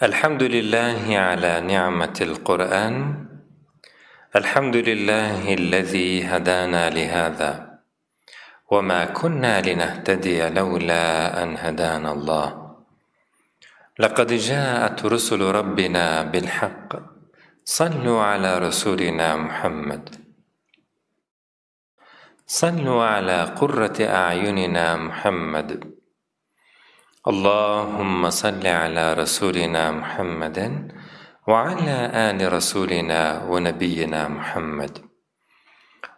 الحمد لله على نعمة القرآن. الحمد لله الذي هدانا لهذا. وما كنا لنهتدي لولا أن هدانا الله. لقد جاءت رسل ربنا بالحق. صلوا على رسولنا محمد. صلوا على قرة أعيننا محمد. اللهم صل على رسولنا محمد وعلى آل رسولنا ونبينا محمد.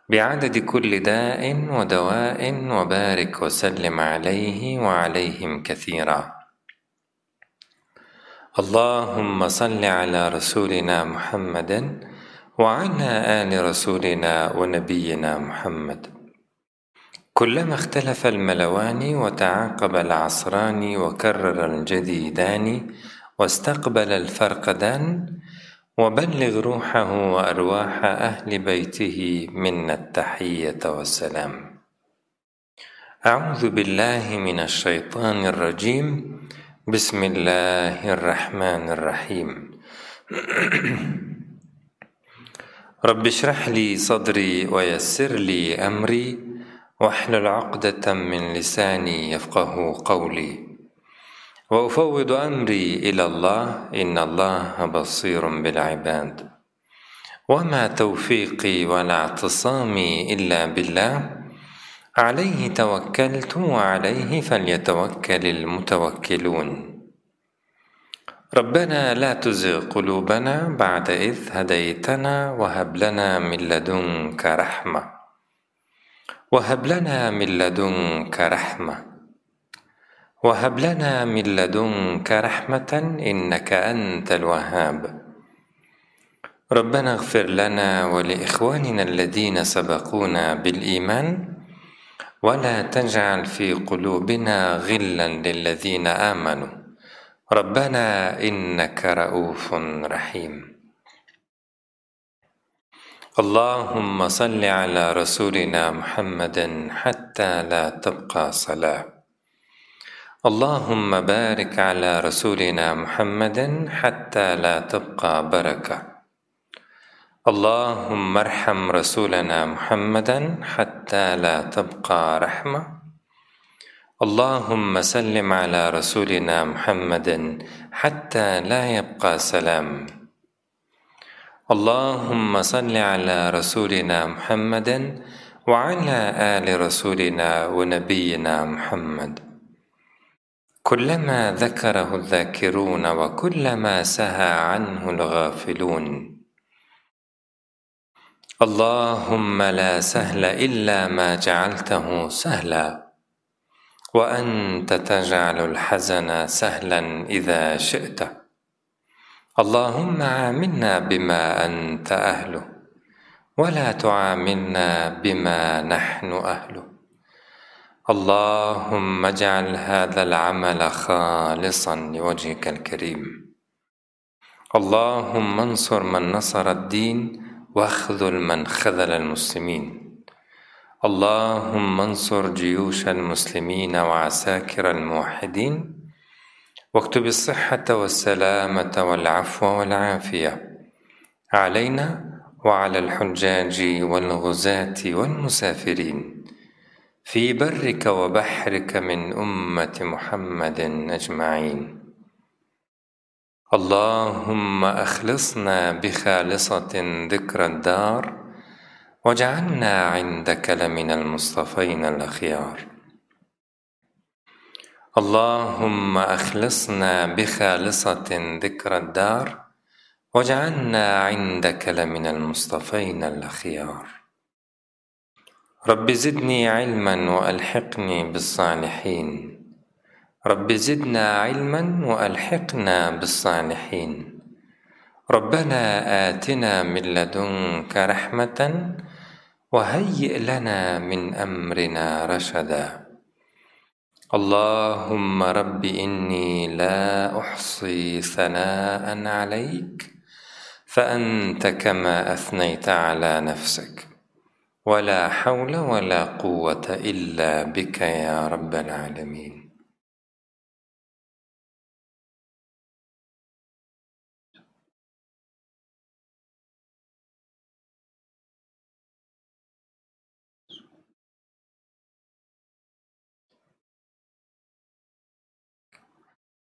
بعدد كل داء ودواء وبارك وسلم عليه وعليهم كثيرا. اللهم صل على رسولنا محمد وعلى آل رسولنا ونبينا محمد. كلما اختلف الملوان وتعاقب العصران وكرر الجديدان واستقبل الفرقدان وبلغ روحه وأرواح أهل بيته منا التحية والسلام. أعوذ بالله من الشيطان الرجيم. بسم الله الرحمن الرحيم. رب اشرح لي صدري ويسر لي أمري. وأحلل عقدة من لساني يفقه قولي. وأفوض أمري إلى الله إن الله بصير بالعباد. وما توفيقي ولا اعتصامي إلا بالله. عليه توكلت وعليه فليتوكل المتوكلون. ربنا لا تزغ قلوبنا بعد إذ هديتنا وهب لنا من لدنك رحمة. وهب لنا من لدنك رحمة. وهب لنا من لدنك رحمة إنك أنت الوهاب. ربنا اغفر لنا ولإخواننا الذين سبقونا بالإيمان ولا تجعل في قلوبنا غلا للذين آمنوا. ربنا إنك رؤوف رحيم. اللهم صل على رسولنا محمد حتى لا تبقى صلاة. اللهم بارك على رسولنا محمد حتى لا تبقى بركة. اللهم ارحم رسولنا محمدا حتى لا تبقى رحمة. اللهم سلم على رسولنا محمد حتى لا يبقى سلام. اللهم صل على رسولنا محمد وعلى آل رسولنا ونبينا محمد. كلما ذكره الذاكرون وكلما سهى عنه الغافلون. اللهم لا سهل إلا ما جعلته سهلا. وأنت تجعل الحزن سهلا إذا شئت. اللهم عاملنا بما أنت أهله ولا تعاملنا بما نحن أهله. اللهم اجعل هذا العمل خالصا لوجهك الكريم. اللهم انصر من نصر الدين واخذل من خذل المسلمين. اللهم انصر جيوش المسلمين وعساكر الموحدين واكتب الصحة والسلامة والعفو والعافية. علينا وعلى الحجاج والغزاة والمسافرين. في برك وبحرك من أمة محمد أجمعين. اللهم أخلصنا بخالصة ذكر الدار واجعلنا عندك لمن المصطفين الأخيار. اللهم أخلصنا بخالصة ذكر الدار واجعلنا عندك لمن المصطفين الأخيار. رب زدني علما وألحقني بالصالحين. رب زدنا علما وألحقنا بالصالحين. ربنا آتنا من لدنك رحمة وهيئ لنا من أمرنا رشدا. اللهم رب إني لا أحصي ثناء عليك فأنت كما أثنيت على نفسك. ولا حول ولا قوة إلا بك يا رب العالمين.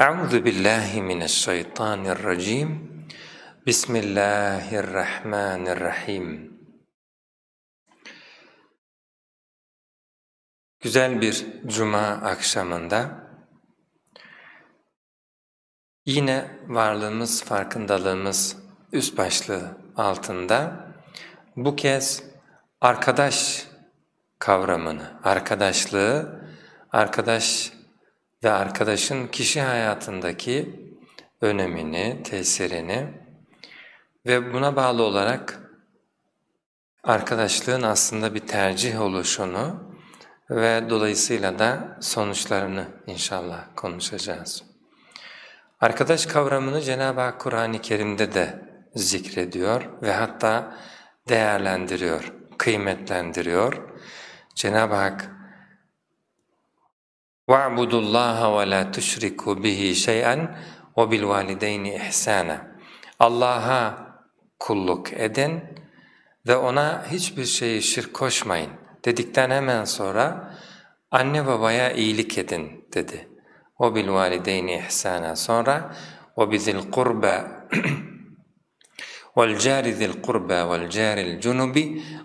أعوذ بالله من الشيطان الرجيم بسم الله الرحمن الرحيم Güzel bir cuma akşamında yine varlığımız, farkındalığımız üst başlığı altında bu kez arkadaş kavramını, arkadaşlığı, arkadaş ve arkadaşın kişi hayatındaki önemini, tesirini ve buna bağlı olarak arkadaşlığın aslında bir tercih oluşunu ve dolayısıyla da sonuçlarını inşallah konuşacağız. Arkadaş kavramını Cenab-ı Hak Kur'an-ı Kerim'de de zikrediyor ve hatta değerlendiriyor, kıymetlendiriyor. Cenab-ı Hak وَاعْبُدُوا اللّٰهَ وَلَا تُشْرِكُوا بِهِ شَيْئًا وَبِالْوَالِدَيْنِ اِحْسَانًا Allah'a kulluk edin ve ona hiçbir şeyi şirk koşmayın dedikten hemen sonra anne babaya iyilik edin dedi. وَبِالْوَالِدَيْنِ اِحْسَانًا Sonra وَبِذِي الْقُرْبَى وَالْجَارِ ذِي الْقُرْبَى وَالْجَارِ الْجُنُبِ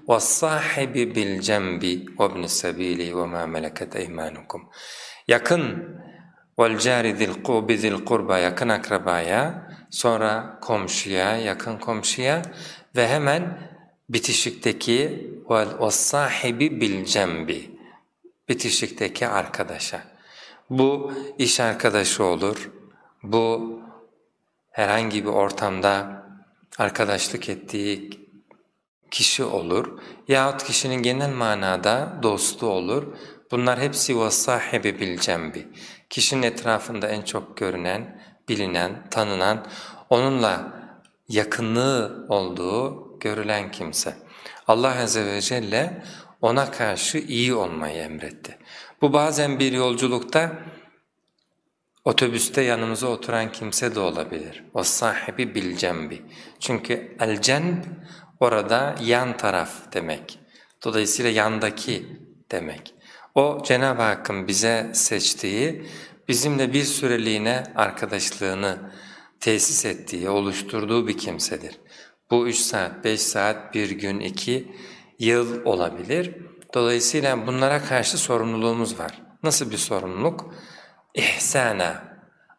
وَالصَّاحِبِ بِالْجَنْبِ وَابْنِ السَّبِيلِ وَمَا مَلَكَتْ اَيْمَانُكُمْ Yakın وَالْجَارِ ذِي الْقُرْبَى yakın akrabaya, sonra komşuya, yakın komşuya ve hemen bitişikteki وَالصَّاحِبِ بِالْجَنْبِ bitişikteki arkadaşa. Bu iş arkadaşı olur, bu herhangi bir ortamda arkadaşlık ettiği kişi olur yahut kişinin genel manada dostu olur. Bunlar hepsi vasahibi bil cembi. Kişinin etrafında en çok görünen, bilinen, tanınan, onunla yakınlığı olduğu görülen kimse. Allah Azze ve Celle ona karşı iyi olmayı emretti. Bu bazen bir yolculukta otobüste yanımıza oturan kimse de olabilir. O sahibi bil. Çünkü el orada yan taraf demek. Dolayısıyla yandaki demek. O Cenab-ı Hakk'ın bize seçtiği, bizimle bir süreliğine arkadaşlığını tesis ettiği, oluşturduğu bir kimsedir. Bu üç saat, beş saat, bir gün, iki yıl olabilir. Dolayısıyla bunlara karşı sorumluluğumuz var. Nasıl bir sorumluluk? İhsana.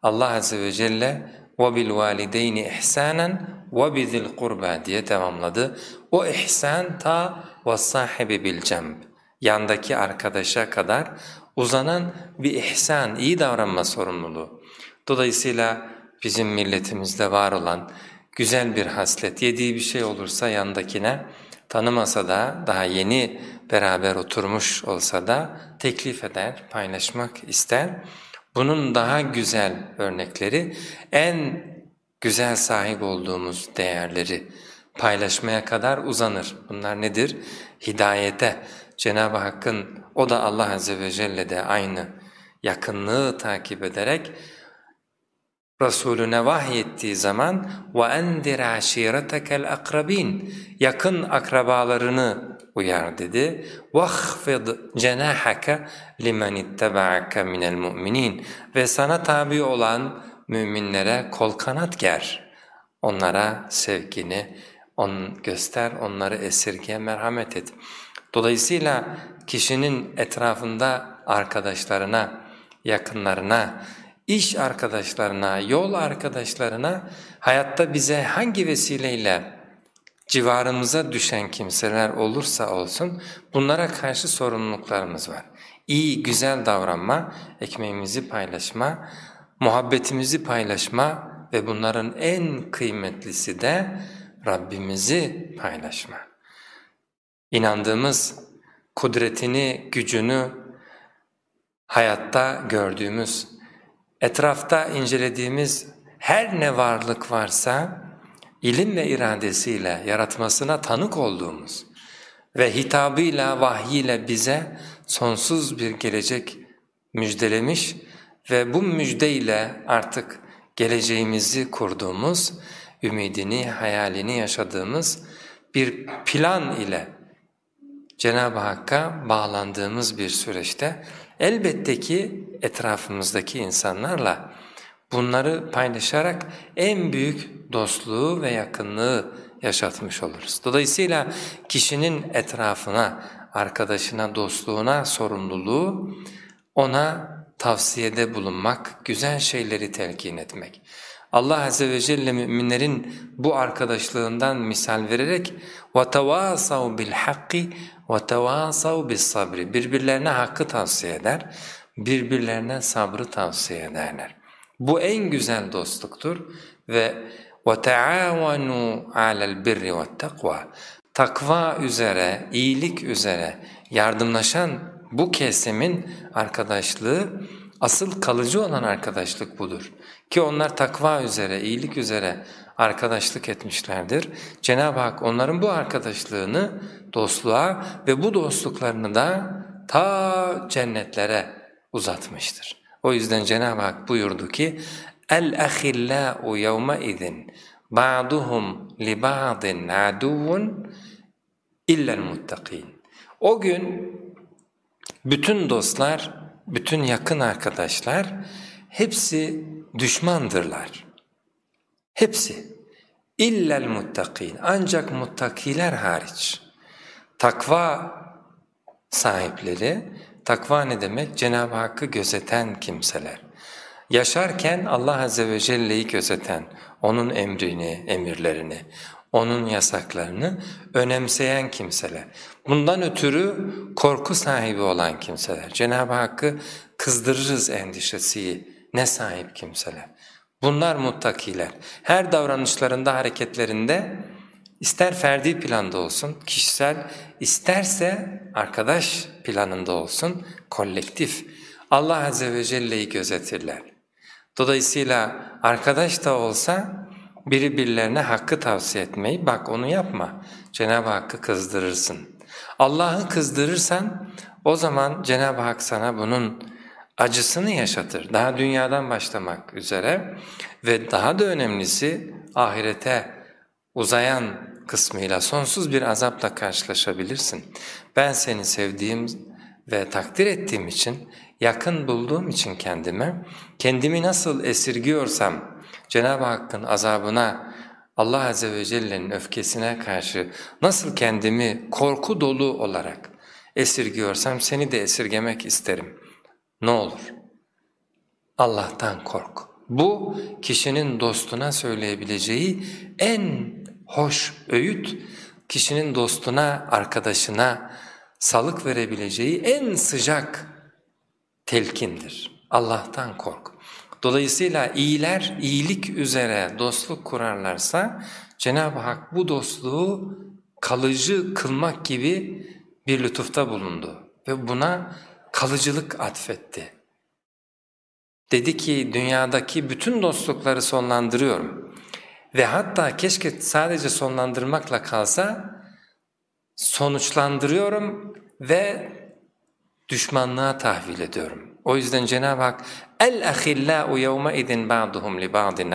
Allah Azze ve Celle وَبِالْوَالِدَيْنِ اِحْسَانًا وَبِذِي الْقُرْبَى diye devamladı. O ihsan ta وَالصَّاحِبِ بِالْجَنْبِ Yandaki arkadaşa kadar uzanan bir ihsan, iyi davranma sorumluluğu. Dolayısıyla bizim milletimizde var olan güzel bir haslet, yediği bir şey olursa yandakine tanımasa da daha yeni beraber oturmuş olsa da teklif eder, paylaşmak ister. Bunun daha güzel örnekleri en güzel sahip olduğumuz değerleri paylaşmaya kadar uzanır. Bunlar nedir? Hidayete. Cenab-ı Hakk'ın o da Allah Azze ve Celle de aynı yakınlığı takip ederek Resulüne vahyettiği zaman وَاَنْدِرْ عَشِيرَتَكَ الْاَقْرَب۪ينَ Yakın akrabalarını uyar dedi. وَخْفِضْ جَنَاحَكَ لِمَنِ اتَّبَعَكَ مِنَ الْمُؤْمِنِينَ Ve sana tabi olan müminlere kol kanat ger. Onlara sevgini on göster, onları esirge, merhamet et. Dolayısıyla kişinin etrafında arkadaşlarına, yakınlarına, iş arkadaşlarına, yol arkadaşlarına hayatta bize hangi vesileyle civarımıza düşen kimseler olursa olsun bunlara karşı sorumluluklarımız var. İyi, güzel davranma, ekmeğimizi paylaşma, muhabbetimizi paylaşma ve bunların en kıymetlisi de Rabbimizi paylaşma. İnandığımız, kudretini, gücünü hayatta gördüğümüz, etrafta incelediğimiz her ne varlık varsa ilim ve iradesiyle yaratmasına tanık olduğumuz ve hitabıyla, vahyiyle bize sonsuz bir gelecek müjdelemiş ve bu müjdeyle artık geleceğimizi kurduğumuz, ümidini, hayalini yaşadığımız bir plan ile Cenab-ı Hakk'a bağlandığımız bir süreçte elbette ki etrafımızdaki insanlarla bunları paylaşarak en büyük dostluğu ve yakınlığı yaşatmış oluruz. Dolayısıyla kişinin etrafına, arkadaşına, dostluğuna sorumluluğu ona tavsiyede bulunmak, güzel şeyleri telkin etmek. Allah Azze ve Celle müminlerin bu arkadaşlığından misal vererek وَتَوَاسَوْ بِالْحَقِّ وَتَوَاسَوْ بِالصَّبْرِ Birbirlerine hakkı tavsiye eder, birbirlerine sabrı tavsiye ederler. Bu en güzel dostluktur ve وَتَعَاوَنُوا عَلَى الْبِرِّ وَالتَّقْوَى Takva üzere, iyilik üzere yardımlaşan bu kesimin arkadaşlığı asıl kalıcı olan arkadaşlık budur. Ki onlar takva üzere, iyilik üzere arkadaşlık etmişlerdir. Cenab-ı Hak onların bu arkadaşlığını dostluğa ve bu dostluklarını da ta cennetlere uzatmıştır. O yüzden Cenab-ı Hak buyurdu ki yevme-izin ba'duhum li ba'din aduvun illel muttakîn. O gün bütün dostlar, bütün yakın arkadaşlar hepsi düşmandırlar. Hepsi. İllel muttakîn. Ancak muttakiler hariç. Takva sahipleri, takva ne demek? Cenab-ı Hakk'ı gözeten kimseler. Yaşarken Allah Azze ve Celle'yi gözeten, O'nun emrini, emirlerini, O'nun yasaklarını önemseyen kimseler. Bundan ötürü korku sahibi olan kimseler. Cenab-ı Hakk'ı kızdırırız endişesi ne sahip kimseler. Bunlar muttakiler. Her davranışlarında, hareketlerinde ister ferdi planda olsun, kişisel, isterse arkadaş planında olsun, kolektif. Allah Azze ve Celle'yi gözetirler. Dolayısıyla arkadaş da olsa biri birilerine hakkı tavsiye etmeyi, bak onu yapma, Cenab-ı Hakk'ı kızdırırsın. Allah'ı kızdırırsan o zaman Cenab-ı Hak sana bunun acısını yaşatır. Daha dünyadan başlamak üzere ve daha da önemlisi ahirete uzayan kısmıyla sonsuz bir azapla karşılaşabilirsin. Ben seni sevdiğim ve takdir ettiğim için, yakın bulduğum için kendime, kendimi nasıl esirgiyorsam Cenab-ı Hakk'ın azabına, Allah Azze ve Celle'nin öfkesine karşı nasıl kendimi korku dolu olarak esirgiyorsam seni de esirgemek isterim. Ne olur? Allah'tan kork. Bu kişinin dostuna söyleyebileceği en hoş öğüt, kişinin dostuna, arkadaşına salık verebileceği en sıcak telkindir. Allah'tan kork. Dolayısıyla iyiler iyilik üzere dostluk kurarlarsa Cenab-ı Hak bu dostluğu kalıcı kılmak gibi bir lütufta bulundu ve buna kalıcılık atfetti. Dedi ki dünyadaki bütün dostlukları sonlandırıyorum ve hatta keşke sadece sonlandırmakla kalsa sonuçlandırıyorum ve düşmanlığa tahvil ediyorum. O yüzden Cenab-ı Hak el ahillâ'u yevme idin ba'duhum li ba'din.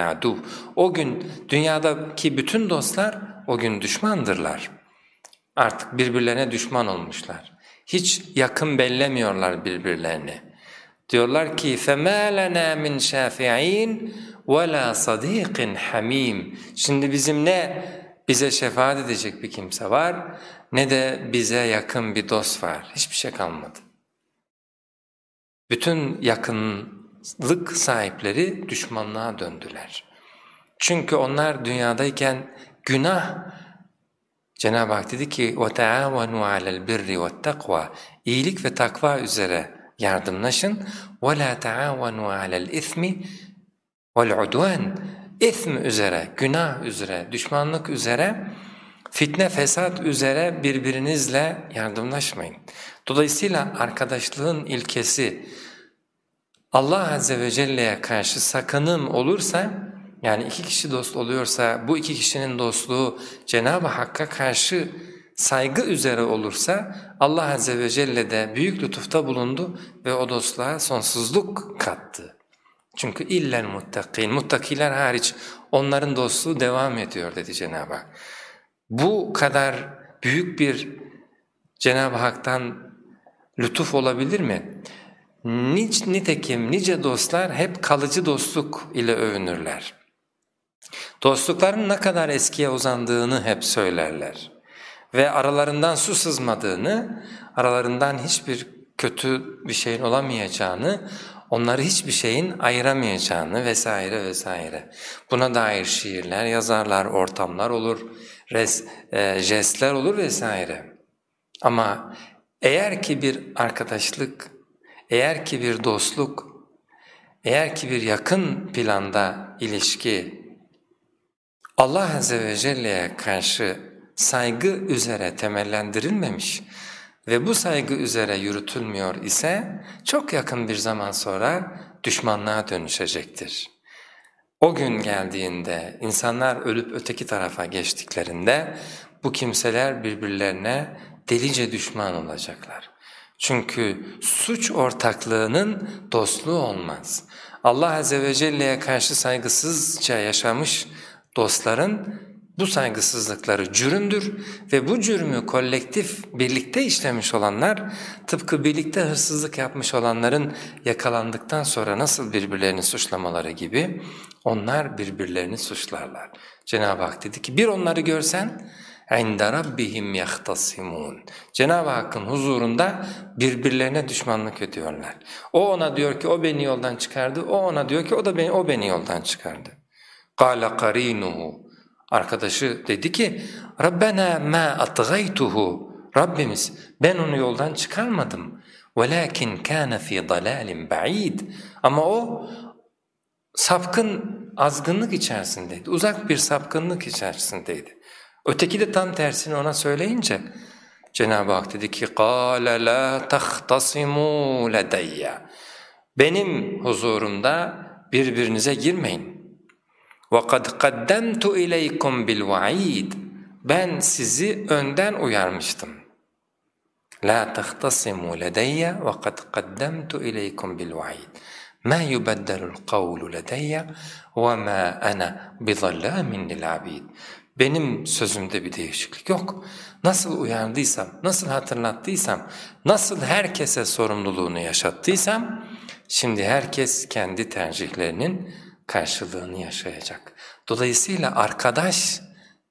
O gün dünyadaki bütün dostlar o gün düşmandırlar. Artık birbirlerine düşman olmuşlar. Hiç yakın bellemiyorlar birbirlerini. Diyorlar ki فَمَا لَنَا مِنْ شَافِعِينَ وَلَا صَد۪يقٍ حَم۪يمٍ Şimdi bizim ne bize şefaat edecek bir kimse var ne de bize yakın bir dost var. Hiçbir şey kalmadı. Bütün yakınlık sahipleri düşmanlığa döndüler. Çünkü onlar dünyadayken günah Cenab-ı Hak dedi ki وَتَعَاوَنُوا عَلَى الْبِرِّ وَالتَّقْوَى İyilik ve takva üzere yardımlaşın. وَلَا تَعَاوَنُوا عَلَى الْاِثْمِ وَالْعُدْوَانِ İthm üzere, günah üzere, düşmanlık üzere, fitne fesat üzere birbirinizle yardımlaşmayın. Dolayısıyla arkadaşlığın ilkesi Allah Azze ve Celle'ye karşı sakınım olursa, yani iki kişi dost oluyorsa bu iki kişinin dostluğu Cenab-ı Hakk'a karşı saygı üzere olursa Allah Azze ve Celle de büyük lütufta bulundu ve o dostluğa sonsuzluk kattı. Çünkü illen muttakin, muttakiler hariç onların dostluğu devam ediyor dedi Cenab-ı Hak. Bu kadar büyük bir Cenab-ı Hak'tan lütuf olabilir mi? Niç, nitekim nice dostlar hep kalıcı dostluk ile övünürler. Dostlukların ne kadar eskiye uzandığını hep söylerler. Ve aralarından su sızmadığını, aralarından hiçbir kötü bir şeyin olamayacağını, onları hiçbir şeyin ayıramayacağını vesaire vesaire. Buna dair şiirler yazarlar, ortamlar olur, res, e, jestler olur vesaire. Ama eğer ki bir arkadaşlık, eğer ki bir dostluk, eğer ki bir yakın planda ilişki Allah Azze ve Celle'ye karşı saygı üzere temellendirilmemiş, ve bu saygı üzere yürütülmüyor ise çok yakın bir zaman sonra düşmanlığa dönüşecektir. O gün geldiğinde insanlar ölüp öteki tarafa geçtiklerinde bu kimseler birbirlerine delice düşman olacaklar. Çünkü suç ortaklığının dostluğu olmaz. Allah Azze ve Celle'ye karşı saygısızca yaşamış dostların bu saygısızlıkları cürümdür ve bu cürmü kolektif birlikte işlemiş olanlar tıpkı birlikte hırsızlık yapmış olanların yakalandıktan sonra nasıl birbirlerini suçlamaları gibi onlar birbirlerini suçlarlar. Cenab-ı Hak dedi ki bir onları görsen عِنْدَ رَبِّهِمْ يَخْتَصِمُونَ Cenab-ı Hakk'ın huzurunda birbirlerine düşmanlık ediyorlar. O ona diyor ki o beni yoldan çıkardı, o ona diyor ki o da beni, o beni yoldan çıkardı. قَالَ قَرِينُهُ Arkadaşı dedi ki Rabbena ma atgaytuhu Rabbimiz ben onu yoldan çıkarmadım. Velakin kana fi dalalin ba'id. Ama o sapkın azgınlık içerisindeydi. Uzak bir sapkınlık içerisindeydi. Öteki de tam tersini ona söyleyince Cenab-ı Hak dedi ki قَالَ لَا تَخْتَصِمُوا لَدَيَّ Benim huzurumda birbirinize girmeyin. وَقَدْ قَدَّمْتُ اِلَيْكُمْ بِالْوَعِيدِ Ben sizi önden uyarmıştım. لَا تَخْتَصِمُوا لَدَيَّ وَقَدْ قَدَّمْتُ اِلَيْكُمْ بِالْوَعِيدِ مَا يُبَدَّلُ الْقَوْلُ لَدَيَّ وَمَا أَنَا بِظَلَّامٍ لِلْعَبِيدِ benim sözümde bir değişiklik yok. Nasıl uyardıysam, nasıl hatırlattıysam, nasıl herkese sorumluluğunu yaşattıysam, şimdi herkes kendi tercihlerinin karşılığını yaşayacak. Dolayısıyla arkadaş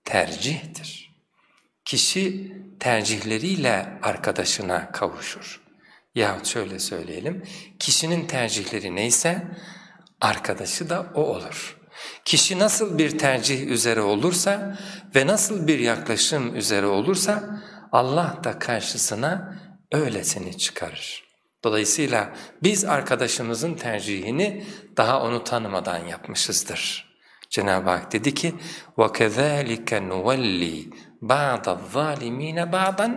tercihtir. Kişi tercihleriyle arkadaşına kavuşur. Yahut şöyle söyleyelim, kişinin tercihleri neyse arkadaşı da o olur. Kişi nasıl bir tercih üzere olursa ve nasıl bir yaklaşım üzere olursa Allah da karşısına öylesini çıkarır. Dolayısıyla biz arkadaşımızın tercihini daha onu tanımadan yapmışızdır. Cenab-ı Hak dedi ki وَكَذَٰلِكَ نُوَلِّي بَعْضَ الظَّالِم۪ينَ بَعْضًا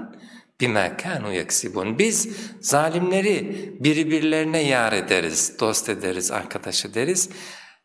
بِمَا كَانُوا يَكْسِبُونَ Biz zalimleri birbirlerine yar ederiz, dost ederiz, arkadaş ederiz.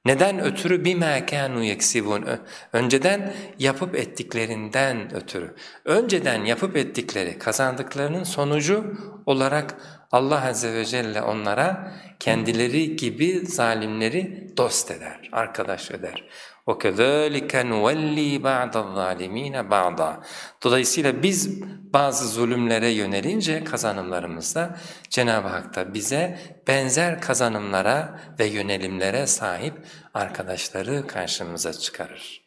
Neden ötürü bima kanu yeksibun? Önceden yapıp ettiklerinden ötürü. Önceden yapıp ettikleri, kazandıklarının sonucu olarak Allah Azze ve Celle onlara kendileri gibi zalimleri dost eder, arkadaş eder. وَكَذَٰلِكَ نُوَلِّي بَعْدَ الظَّالِم۪ينَ بَعْضًا Dolayısıyla biz bazı zulümlere yönelince kazanımlarımızda Cenab-ı Hak da bize benzer kazanımlara ve yönelimlere sahip arkadaşları karşımıza çıkarır.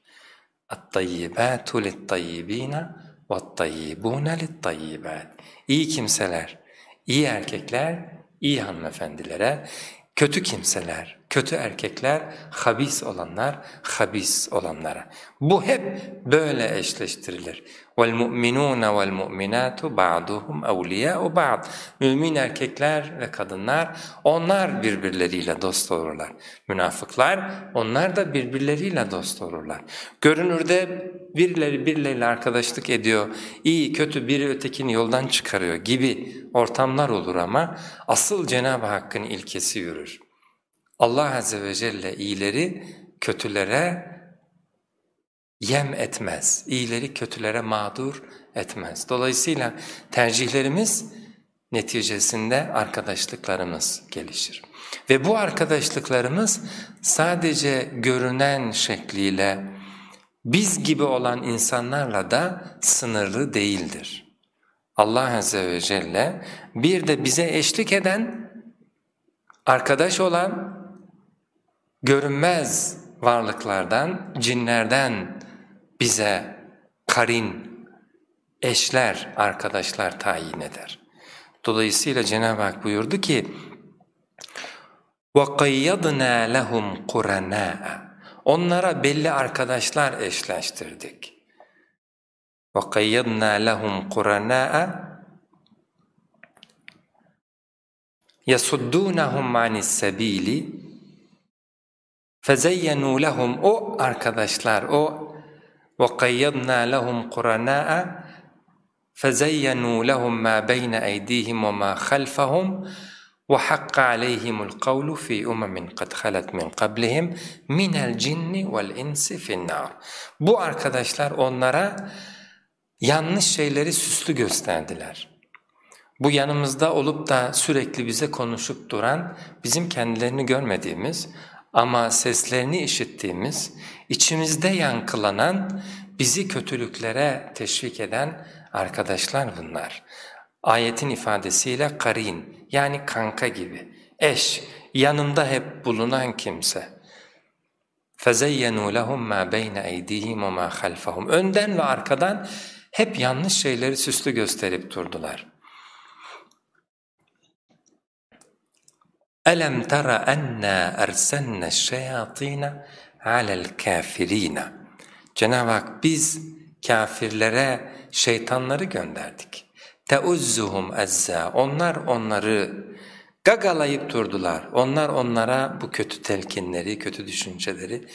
اَطَّيِّبَاتُ لِلطَّيِّب۪ينَ وَالطَّيِّبُونَ لِلطَّيِّبَاتِ İyi kimseler, iyi erkekler, iyi hanımefendilere, kötü kimseler, kötü erkekler, habis olanlar, habis olanlara. Bu hep böyle eşleştirilir. وَالْمُؤْمِنُونَ وَالْمُؤْمِنَاتُ بَعْضُهُمْ اَوْلِيَاءُ بَعْض Mümin erkekler ve kadınlar, onlar birbirleriyle dost olurlar. Münafıklar, onlar da birbirleriyle dost olurlar. Görünürde birileri birileriyle arkadaşlık ediyor, iyi kötü biri ötekini yoldan çıkarıyor gibi ortamlar olur ama asıl Cenab-ı Hakk'ın ilkesi yürür. Allah Azze ve Celle iyileri kötülere yem etmez, iyileri kötülere mağdur etmez. Dolayısıyla tercihlerimiz neticesinde arkadaşlıklarımız gelişir. Ve bu arkadaşlıklarımız sadece görünen şekliyle biz gibi olan insanlarla da sınırlı değildir. Allah Azze ve Celle bir de bize eşlik eden, arkadaş olan görünmez varlıklardan, cinlerden bize karin, eşler, arkadaşlar tayin eder. Dolayısıyla Cenab-ı Hak buyurdu ki وَقَيَّضْنَا لَهُمْ قُرَنَاءَ Onlara belli arkadaşlar eşleştirdik. وَقَيَّضْنَا لَهُمْ قُرَنَاءَ يَسُدُّونَهُمْ عَنِ السَّب۪يلِ فَزَيَّنُوا لَهُمْ O arkadaşlar, o وَقَيَّضْنَا لَهُمْ قُرَنَاءَ فَزَيَّنُوا لَهُمْ مَا بَيْنَ أَيْدِيهِمْ وَمَا خَلْفَهُمْ وَحَقَّ عَلَيْهِمُ الْقَوْلُ فِي أُمَمٍ قَدْ خَلَتْ مِنْ قَبْلِهِمْ مِنَ الْجِنِّ وَالْاِنْسِ فِي النَّارِ Bu arkadaşlar onlara yanlış şeyleri süslü gösterdiler. Bu yanımızda olup da sürekli bize konuşup duran, bizim kendilerini görmediğimiz ama seslerini işittiğimiz, içimizde yankılanan, bizi kötülüklere teşvik eden arkadaşlar bunlar. Ayetin ifadesiyle karin yani kanka gibi, eş, yanında hep bulunan kimse. فَزَيَّنُوا لَهُمْ مَا بَيْنَ اَيْدِيهِمْ وَمَا خَلْفَهُمْ Önden ve arkadan hep yanlış şeyleri süslü gösterip durdular. أَلَمْ تَرَ أَنَّا اَرْسَنَّ الشَّيَاطِينَ عَلَى الْكَافِر۪ينَ Cenab-ı Hak biz kafirlere şeytanları gönderdik. تَعُزُّهُمْ اَزَّا Onlar onları gagalayıp durdular. Onlar onlara bu kötü telkinleri, kötü düşünceleri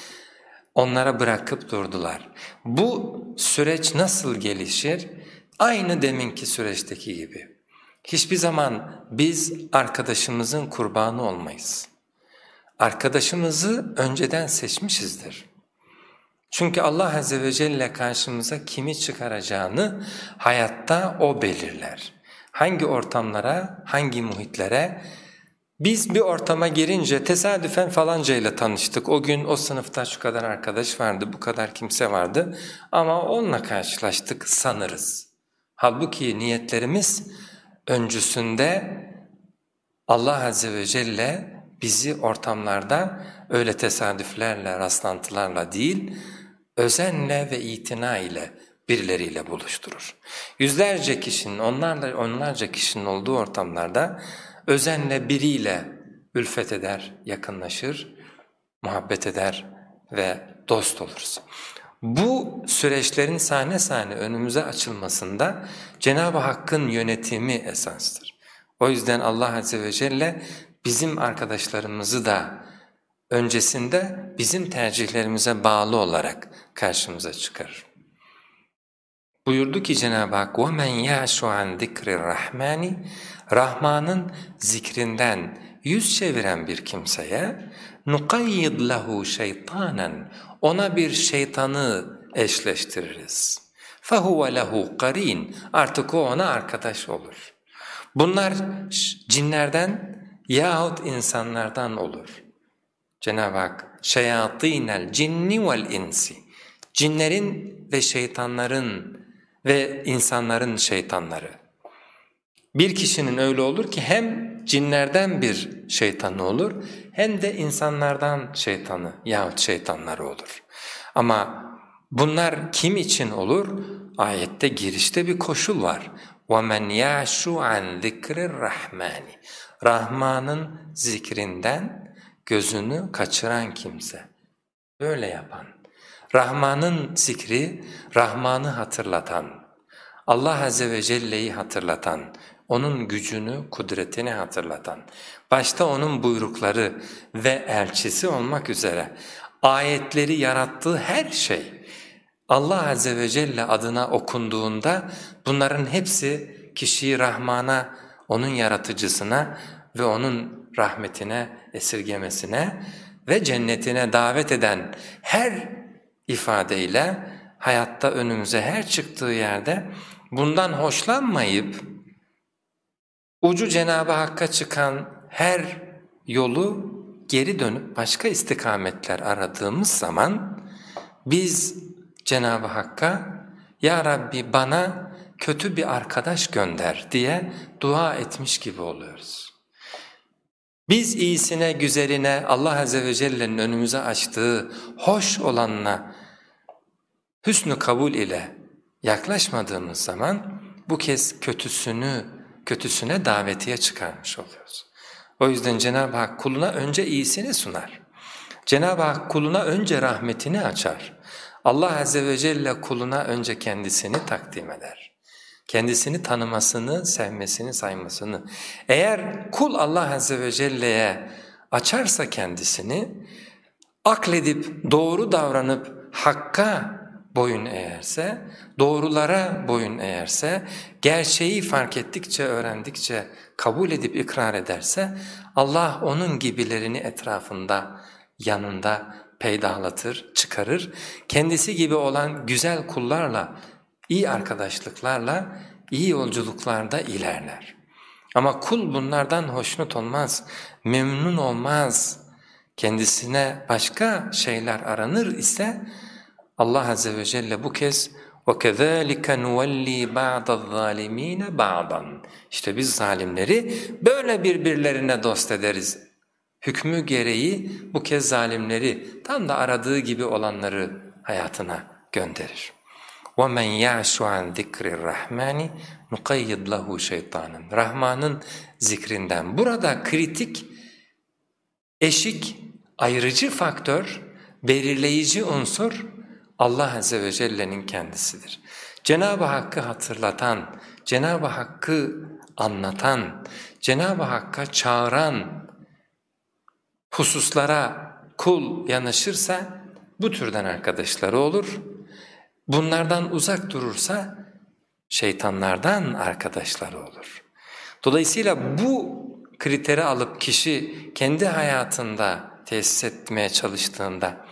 onlara bırakıp durdular. Bu süreç nasıl gelişir? Aynı deminki süreçteki gibi. Hiçbir zaman biz arkadaşımızın kurbanı olmayız. Arkadaşımızı önceden seçmişizdir. Çünkü Allah Azze ve Celle karşımıza kimi çıkaracağını hayatta O belirler. Hangi ortamlara, hangi muhitlere, biz bir ortama girince tesadüfen falanca ile tanıştık. O gün o sınıfta şu kadar arkadaş vardı, bu kadar kimse vardı ama onunla karşılaştık sanırız. Halbuki niyetlerimiz öncüsünde Allah Azze ve Celle bizi ortamlarda öyle tesadüflerle, rastlantılarla değil, özenle ve itina ile birileriyle buluşturur. Yüzlerce kişinin, onlarla onlarca kişinin olduğu ortamlarda özenle biriyle ülfet eder, yakınlaşır, muhabbet eder ve dost oluruz. Bu süreçlerin sahne sahne önümüze açılmasında Cenab-ı Hakk'ın yönetimi esastır. O yüzden Allah Azze ve Celle bizim arkadaşlarımızı da öncesinde bizim tercihlerimize bağlı olarak karşımıza çıkarır. Buyurdu ki Cenab-ı Hak وَمَنْ يَعْشُ عَنْ ذِكْرِ الرَّحْمَانِ Rahman'ın zikrinden yüz çeviren bir kimseye نُقَيِّضْ لَهُ شَيْطَانًا Ona bir şeytanı eşleştiririz. فَهُوَ لَهُ قَر۪ينَ Artık o ona arkadaş olur. Bunlar cinlerden yahut insanlardan olur. Cenab-ı Hak şeyatînel cinni vel insi cinlerin ve şeytanların ve insanların şeytanları. Bir kişinin öyle olur ki hem cinlerden bir şeytanı olur hem de insanlardan şeytanı yahut şeytanları olur. Ama bunlar kim için olur? Ayette girişte bir koşul var. وَمَنْ يَعْشُ عَنْ ذِكْرِ الرَّحْمَانِ Rahman'ın zikrinden gözünü kaçıran kimse. Böyle yapan. Rahman'ın zikri, Rahman'ı hatırlatan, Allah Azze ve Celle'yi hatırlatan, onun gücünü, kudretini hatırlatan, başta onun buyrukları ve elçisi olmak üzere ayetleri yarattığı her şey Allah Azze ve Celle adına okunduğunda bunların hepsi kişiyi Rahman'a, onun yaratıcısına ve onun rahmetine, esirgemesine ve cennetine davet eden her ifadeyle hayatta önümüze her çıktığı yerde bundan hoşlanmayıp ucu Cenab-ı Hakk'a çıkan her yolu geri dönüp başka istikametler aradığımız zaman biz Cenab-ı Hakk'a ''Ya Rabbi bana kötü bir arkadaş gönder'' diye dua etmiş gibi oluyoruz. Biz iyisine, güzeline, Allah Azze ve Celle'nin önümüze açtığı hoş olanına hüsnü kabul ile yaklaşmadığımız zaman bu kez kötüsünü, kötüsüne davetiye çıkarmış oluyoruz. O yüzden Cenab-ı Hak kuluna önce iyisini sunar. Cenab-ı Hak kuluna önce rahmetini açar. Allah Azze ve Celle kuluna önce kendisini takdim eder. Kendisini tanımasını, sevmesini, saymasını. Eğer kul Allah Azze ve Celle'ye açarsa kendisini, akledip doğru davranıp hakka boyun eğerse, doğrulara boyun eğerse, gerçeği fark ettikçe, öğrendikçe kabul edip ikrar ederse, Allah onun gibilerini etrafında, yanında peydahlatır, çıkarır. Kendisi gibi olan güzel kullarla, iyi arkadaşlıklarla, iyi yolculuklarda ilerler. Ama kul bunlardan hoşnut olmaz, memnun olmaz. Kendisine başka şeyler aranır ise Allah Azze ve Celle bu kez وَكَذَٰلِكَ نُوَلِّي بَعْضَ الظَّالِم۪ينَ بَعْضًا İşte biz zalimleri böyle birbirlerine dost ederiz hükmü gereği bu kez zalimleri tam da aradığı gibi olanları hayatına gönderir. وَمَنْ يَعْشُ عَنْ ذِكْرِ الرَّحْمَانِ نُقَيِّدْ لَهُ شَيْطَانًا Rahman'ın zikrinden. Burada kritik, eşik, ayrıcı faktör, belirleyici unsur Allah Azze ve Celle'nin kendisidir. Cenab-ı Hakk'ı hatırlatan, Cenab-ı Hakk'ı anlatan, Cenab-ı Hakk'a çağıran hususlara kul yanaşırsa bu türden arkadaşları olur. Bunlardan uzak durursa şeytanlardan arkadaşları olur. Dolayısıyla bu kriteri alıp kişi kendi hayatında tesis etmeye çalıştığında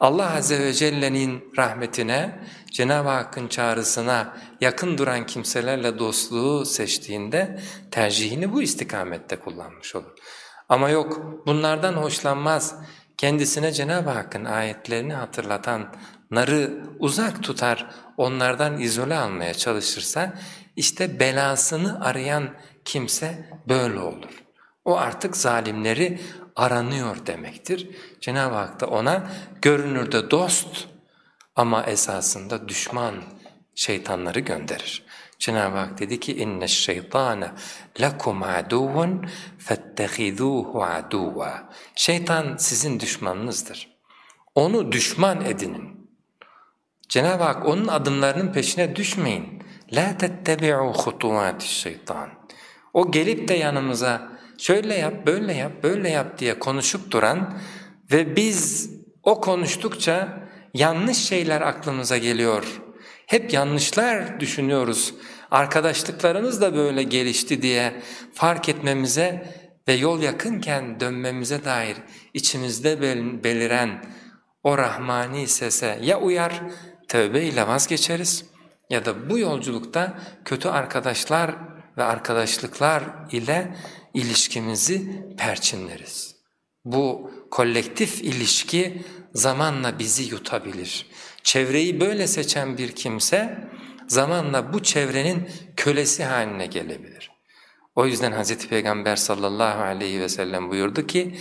Allah Azze ve Celle'nin rahmetine, Cenab-ı Hakk'ın çağrısına yakın duran kimselerle dostluğu seçtiğinde tercihini bu istikamette kullanmış olur. Ama yok bunlardan hoşlanmaz, kendisine Cenab-ı Hakk'ın ayetlerini hatırlatanları uzak tutar, onlardan izole almaya çalışırsa işte belasını arayan kimse böyle olur. O artık zalimleri aranıyor demektir. Cenab-ı Hak da ona görünürde dost ama esasında düşman şeytanları gönderir. Cenab-ı Hak dedi ki inne şeytane lekum aduvun fettehizuhu aduva. Şeytan sizin düşmanınızdır. Onu düşman edinin. Cenab-ı Hak onun adımlarının peşine düşmeyin. La tettebi'u hutuvatiş şeytan. O gelip de yanımıza şöyle yap, böyle yap, böyle yap diye konuşup duran ve biz o konuştukça yanlış şeyler aklımıza geliyor hep yanlışlar düşünüyoruz. Arkadaşlıklarımız da böyle gelişti diye fark etmemize ve yol yakınken dönmemize dair içimizde beliren o rahmani sese ya uyar, tövbe ile vazgeçeriz ya da bu yolculukta kötü arkadaşlar ve arkadaşlıklar ile ilişkimizi perçinleriz. Bu kolektif ilişki zamanla bizi yutabilir. Çevreyi böyle seçen bir kimse zamanla bu çevrenin kölesi haline gelebilir. O yüzden Hz. Peygamber sallallahu aleyhi ve sellem buyurdu ki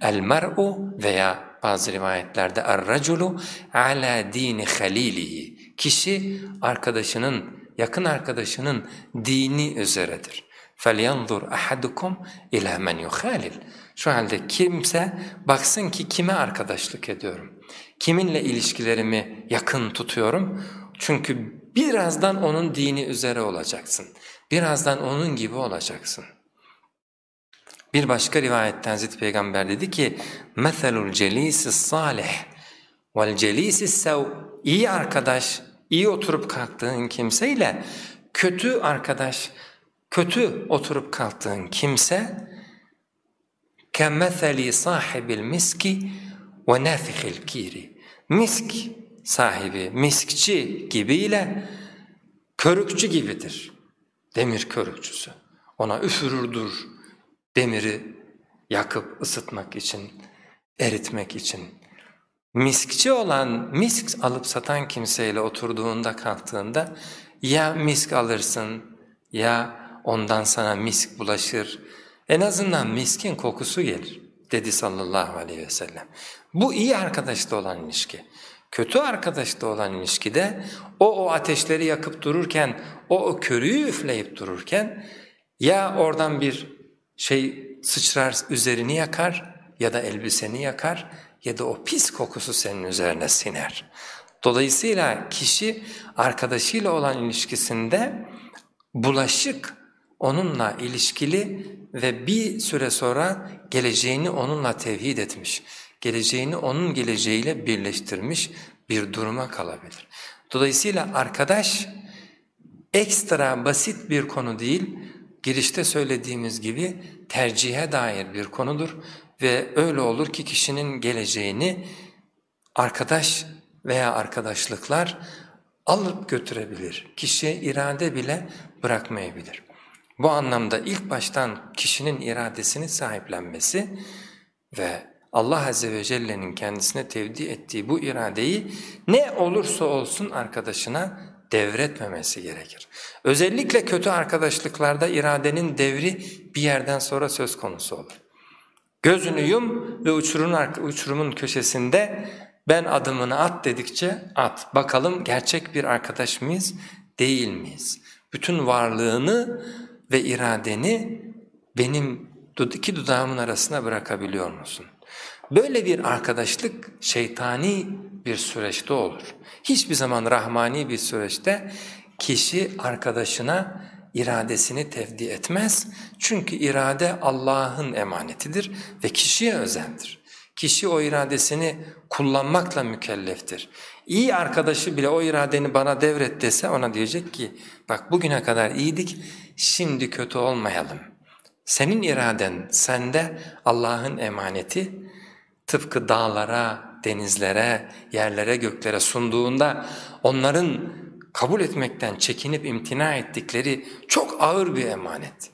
el mer'u veya bazı rivayetlerde er-raculu ala dini halilihi. Kişi arkadaşının, yakın arkadaşının dini üzeredir. فَلْيَنْظُرْ أَحَدُكُمْ اِلَى مَنْ يُخَالِلْ Şu halde kimse baksın ki kime arkadaşlık ediyorum, kiminle ilişkilerimi yakın tutuyorum. Çünkü birazdan onun dini üzere olacaksın, birazdan onun gibi olacaksın. Bir başka rivayetten Hazreti Peygamber dedi ki مَثَلُ الْجَلِيسِ الصَّالِحِ وَالْجَلِيسِ السَّوْ İyi arkadaş, iyi oturup kalktığın kimseyle kötü arkadaş, kötü oturup kalktığın kimse كَمَثَلِ صَاحِبِ الْمِسْكِ وَنَافِخِ الْكِيرِ Misk sahibi, miskçi gibiyle körükçü gibidir. Demir körükçüsü. Ona üfürürdür demiri yakıp ısıtmak için, eritmek için. Miskçi olan, misk alıp satan kimseyle oturduğunda kalktığında ya misk alırsın ya ondan sana misk bulaşır. En azından miskin kokusu gelir dedi sallallahu aleyhi ve sellem. Bu iyi arkadaşta olan ilişki. Kötü arkadaşta olan ilişkide o o ateşleri yakıp dururken, o o körüğü üfleyip dururken ya oradan bir şey sıçrar üzerini yakar ya da elbiseni yakar ya da o pis kokusu senin üzerine siner. Dolayısıyla kişi arkadaşıyla olan ilişkisinde bulaşık onunla ilişkili ve bir süre sonra geleceğini onunla tevhid etmiş, geleceğini onun geleceğiyle birleştirmiş bir duruma kalabilir. Dolayısıyla arkadaş ekstra basit bir konu değil, girişte söylediğimiz gibi tercihe dair bir konudur ve öyle olur ki kişinin geleceğini arkadaş veya arkadaşlıklar alıp götürebilir. Kişiye irade bile bırakmayabilir. Bu anlamda ilk baştan kişinin iradesini sahiplenmesi ve Allah Azze ve Celle'nin kendisine tevdi ettiği bu iradeyi ne olursa olsun arkadaşına devretmemesi gerekir. Özellikle kötü arkadaşlıklarda iradenin devri bir yerden sonra söz konusu olur. Gözünü yum ve uçurumun, uçurumun köşesinde ben adımını at dedikçe at. Bakalım gerçek bir arkadaş mıyız, değil miyiz? Bütün varlığını ve iradeni benim iki dudağımın arasına bırakabiliyor musun? Böyle bir arkadaşlık şeytani bir süreçte olur. Hiçbir zaman rahmani bir süreçte kişi arkadaşına iradesini tevdi etmez. Çünkü irade Allah'ın emanetidir ve kişiye özeldir. Kişi o iradesini kullanmakla mükelleftir. İyi arkadaşı bile o iradeni bana devret dese ona diyecek ki bak bugüne kadar iyiydik şimdi kötü olmayalım. Senin iraden sende Allah'ın emaneti tıpkı dağlara, denizlere, yerlere, göklere sunduğunda onların kabul etmekten çekinip imtina ettikleri çok ağır bir emanet.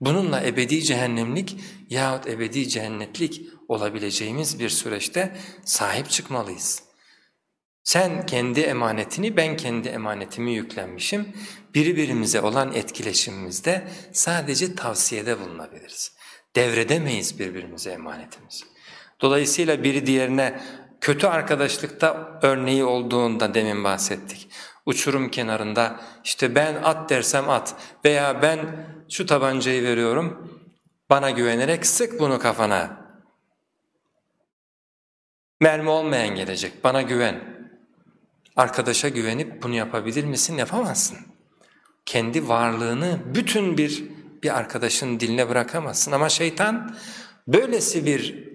Bununla ebedi cehennemlik yahut ebedi cennetlik olabileceğimiz bir süreçte sahip çıkmalıyız. Sen kendi emanetini, ben kendi emanetimi yüklenmişim. Birbirimize olan etkileşimimizde sadece tavsiyede bulunabiliriz. Devredemeyiz birbirimize emanetimizi. Dolayısıyla biri diğerine kötü arkadaşlıkta örneği olduğunda demin bahsettik. Uçurum kenarında işte ben at dersem at veya ben şu tabancayı veriyorum bana güvenerek sık bunu kafana. Mermi olmayan gelecek bana güven. Arkadaşa güvenip bunu yapabilir misin? Yapamazsın. Kendi varlığını bütün bir bir arkadaşın diline bırakamazsın ama şeytan böylesi bir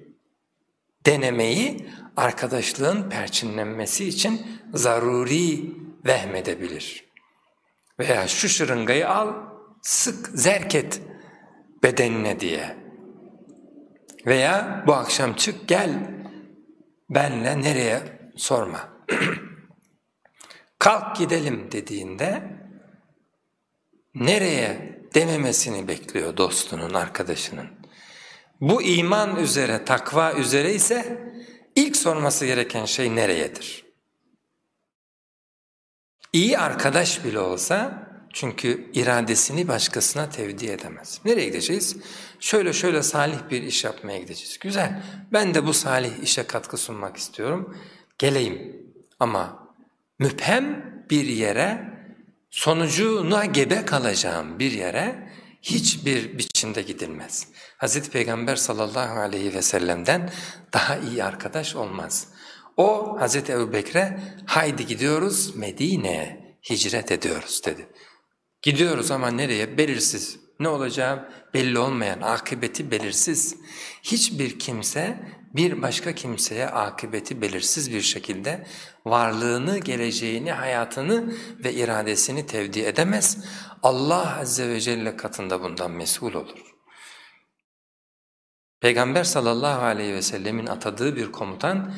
denemeyi arkadaşlığın perçinlenmesi için zaruri vehmedebilir. Veya şu şırıngayı al, sık zerk et bedenine diye. Veya bu akşam çık gel benle nereye sorma. Kalk gidelim dediğinde nereye dememesini bekliyor dostunun, arkadaşının. Bu iman üzere, takva üzere ise ilk sorması gereken şey nereyedir? İyi arkadaş bile olsa çünkü iradesini başkasına tevdi edemez. Nereye gideceğiz? Şöyle şöyle salih bir iş yapmaya gideceğiz. Güzel, ben de bu salih işe katkı sunmak istiyorum. Geleyim ama müphem bir yere, sonucuna gebe kalacağım bir yere hiçbir biçimde gidilmez. Hz. Peygamber sallallahu aleyhi ve sellem'den daha iyi arkadaş olmaz. O Hz. Ebu Bekre haydi gidiyoruz Medine'ye hicret ediyoruz dedi. Gidiyoruz ama nereye? Belirsiz. Ne olacağı belli olmayan, akıbeti belirsiz. Hiçbir kimse bir başka kimseye akıbeti belirsiz bir şekilde varlığını, geleceğini, hayatını ve iradesini tevdi edemez. Allah Azze ve Celle katında bundan mesul olur. Peygamber sallallahu aleyhi ve sellemin atadığı bir komutan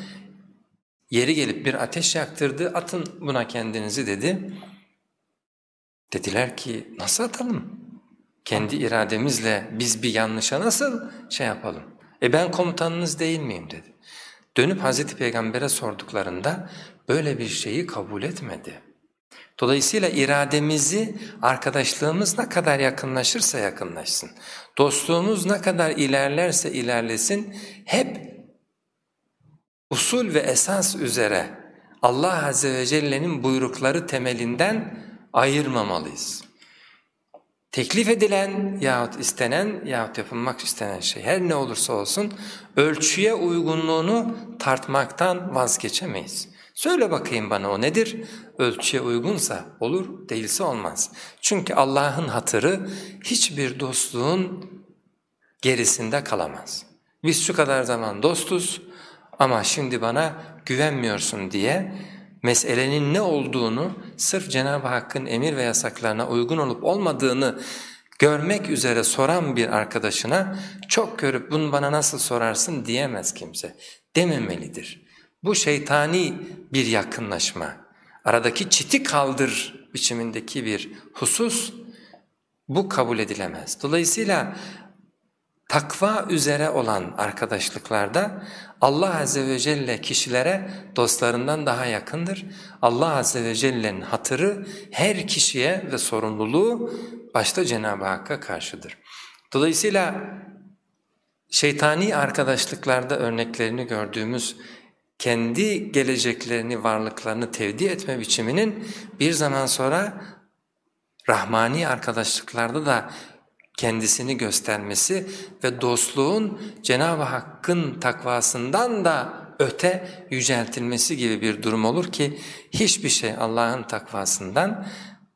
yeri gelip bir ateş yaktırdı, atın buna kendinizi dedi. Dediler ki nasıl atalım? Kendi irademizle biz bir yanlışa nasıl şey yapalım? E ben komutanınız değil miyim dedi. Dönüp Hazreti Peygamber'e sorduklarında böyle bir şeyi kabul etmedi. Dolayısıyla irademizi arkadaşlığımız ne kadar yakınlaşırsa yakınlaşsın, dostluğumuz ne kadar ilerlerse ilerlesin hep usul ve esas üzere Allah Azze ve Celle'nin buyrukları temelinden ayırmamalıyız. Teklif edilen yahut istenen yahut yapılmak istenen şey her ne olursa olsun ölçüye uygunluğunu tartmaktan vazgeçemeyiz. Söyle bakayım bana o nedir? Ölçüye uygunsa olur, değilse olmaz. Çünkü Allah'ın hatırı hiçbir dostluğun gerisinde kalamaz. Biz şu kadar zaman dostuz ama şimdi bana güvenmiyorsun diye meselenin ne olduğunu sırf Cenab-ı Hakk'ın emir ve yasaklarına uygun olup olmadığını görmek üzere soran bir arkadaşına çok görüp bunu bana nasıl sorarsın diyemez kimse. Dememelidir. Bu şeytani bir yakınlaşma. Aradaki çiti kaldır biçimindeki bir husus bu kabul edilemez. Dolayısıyla takva üzere olan arkadaşlıklarda Allah Azze ve Celle kişilere dostlarından daha yakındır. Allah Azze ve Celle'nin hatırı her kişiye ve sorumluluğu başta Cenab-ı Hakk'a karşıdır. Dolayısıyla şeytani arkadaşlıklarda örneklerini gördüğümüz kendi geleceklerini, varlıklarını tevdi etme biçiminin bir zaman sonra rahmani arkadaşlıklarda da kendisini göstermesi ve dostluğun Cenab-ı Hakk'ın takvasından da öte yüceltilmesi gibi bir durum olur ki hiçbir şey Allah'ın takvasından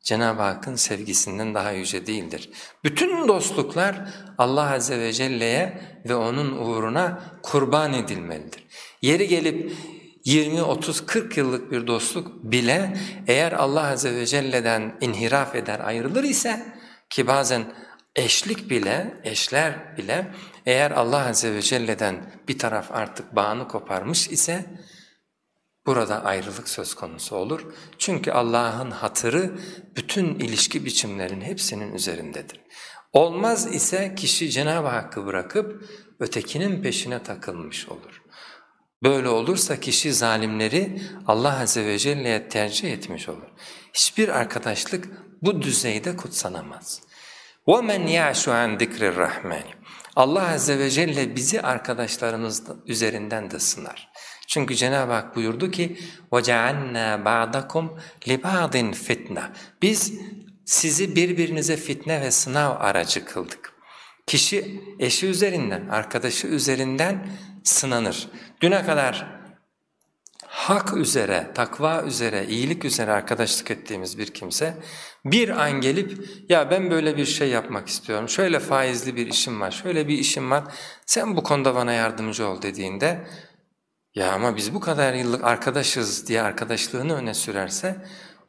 Cenab-ı Hakk'ın sevgisinden daha yüce değildir. Bütün dostluklar Allah Azze ve Celle'ye ve O'nun uğruna kurban edilmelidir. Yeri gelip 20, 30, 40 yıllık bir dostluk bile eğer Allah Azze ve Celle'den inhiraf eder ayrılır ise ki bazen eşlik bile, eşler bile eğer Allah Azze ve Celle'den bir taraf artık bağını koparmış ise burada ayrılık söz konusu olur. Çünkü Allah'ın hatırı bütün ilişki biçimlerin hepsinin üzerindedir. Olmaz ise kişi Cenab-ı Hakk'ı bırakıp ötekinin peşine takılmış olur. Böyle olursa kişi zalimleri Allah Azze ve Celle'ye tercih etmiş olur. Hiçbir arkadaşlık bu düzeyde kutsanamaz. وَمَنْ يَعْشُ عَنْ ذِكْرِ الرَّحْمَانِ Allah Azze ve Celle bizi arkadaşlarımız üzerinden de sınar. Çünkü Cenab-ı Hak buyurdu ki وَجَعَلْنَا بَعْدَكُمْ لِبَعْضٍ fitne. Biz sizi birbirinize fitne ve sınav aracı kıldık. Kişi eşi üzerinden, arkadaşı üzerinden sınanır. Düne kadar hak üzere, takva üzere, iyilik üzere arkadaşlık ettiğimiz bir kimse bir an gelip ya ben böyle bir şey yapmak istiyorum, şöyle faizli bir işim var, şöyle bir işim var, sen bu konuda bana yardımcı ol. dediğinde ya ama biz bu kadar yıllık arkadaşız diye arkadaşlığını öne sürerse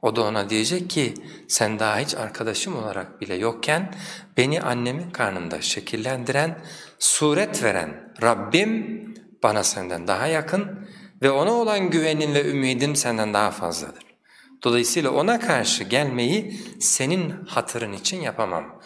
o da ona diyecek ki sen daha hiç arkadaşım olarak bile yokken beni annemin karnında şekillendiren, suret veren Rabbim bana senden daha yakın ve ona olan güvenin ve ümidin senden daha fazladır. Dolayısıyla ona karşı gelmeyi senin hatırın için yapamam.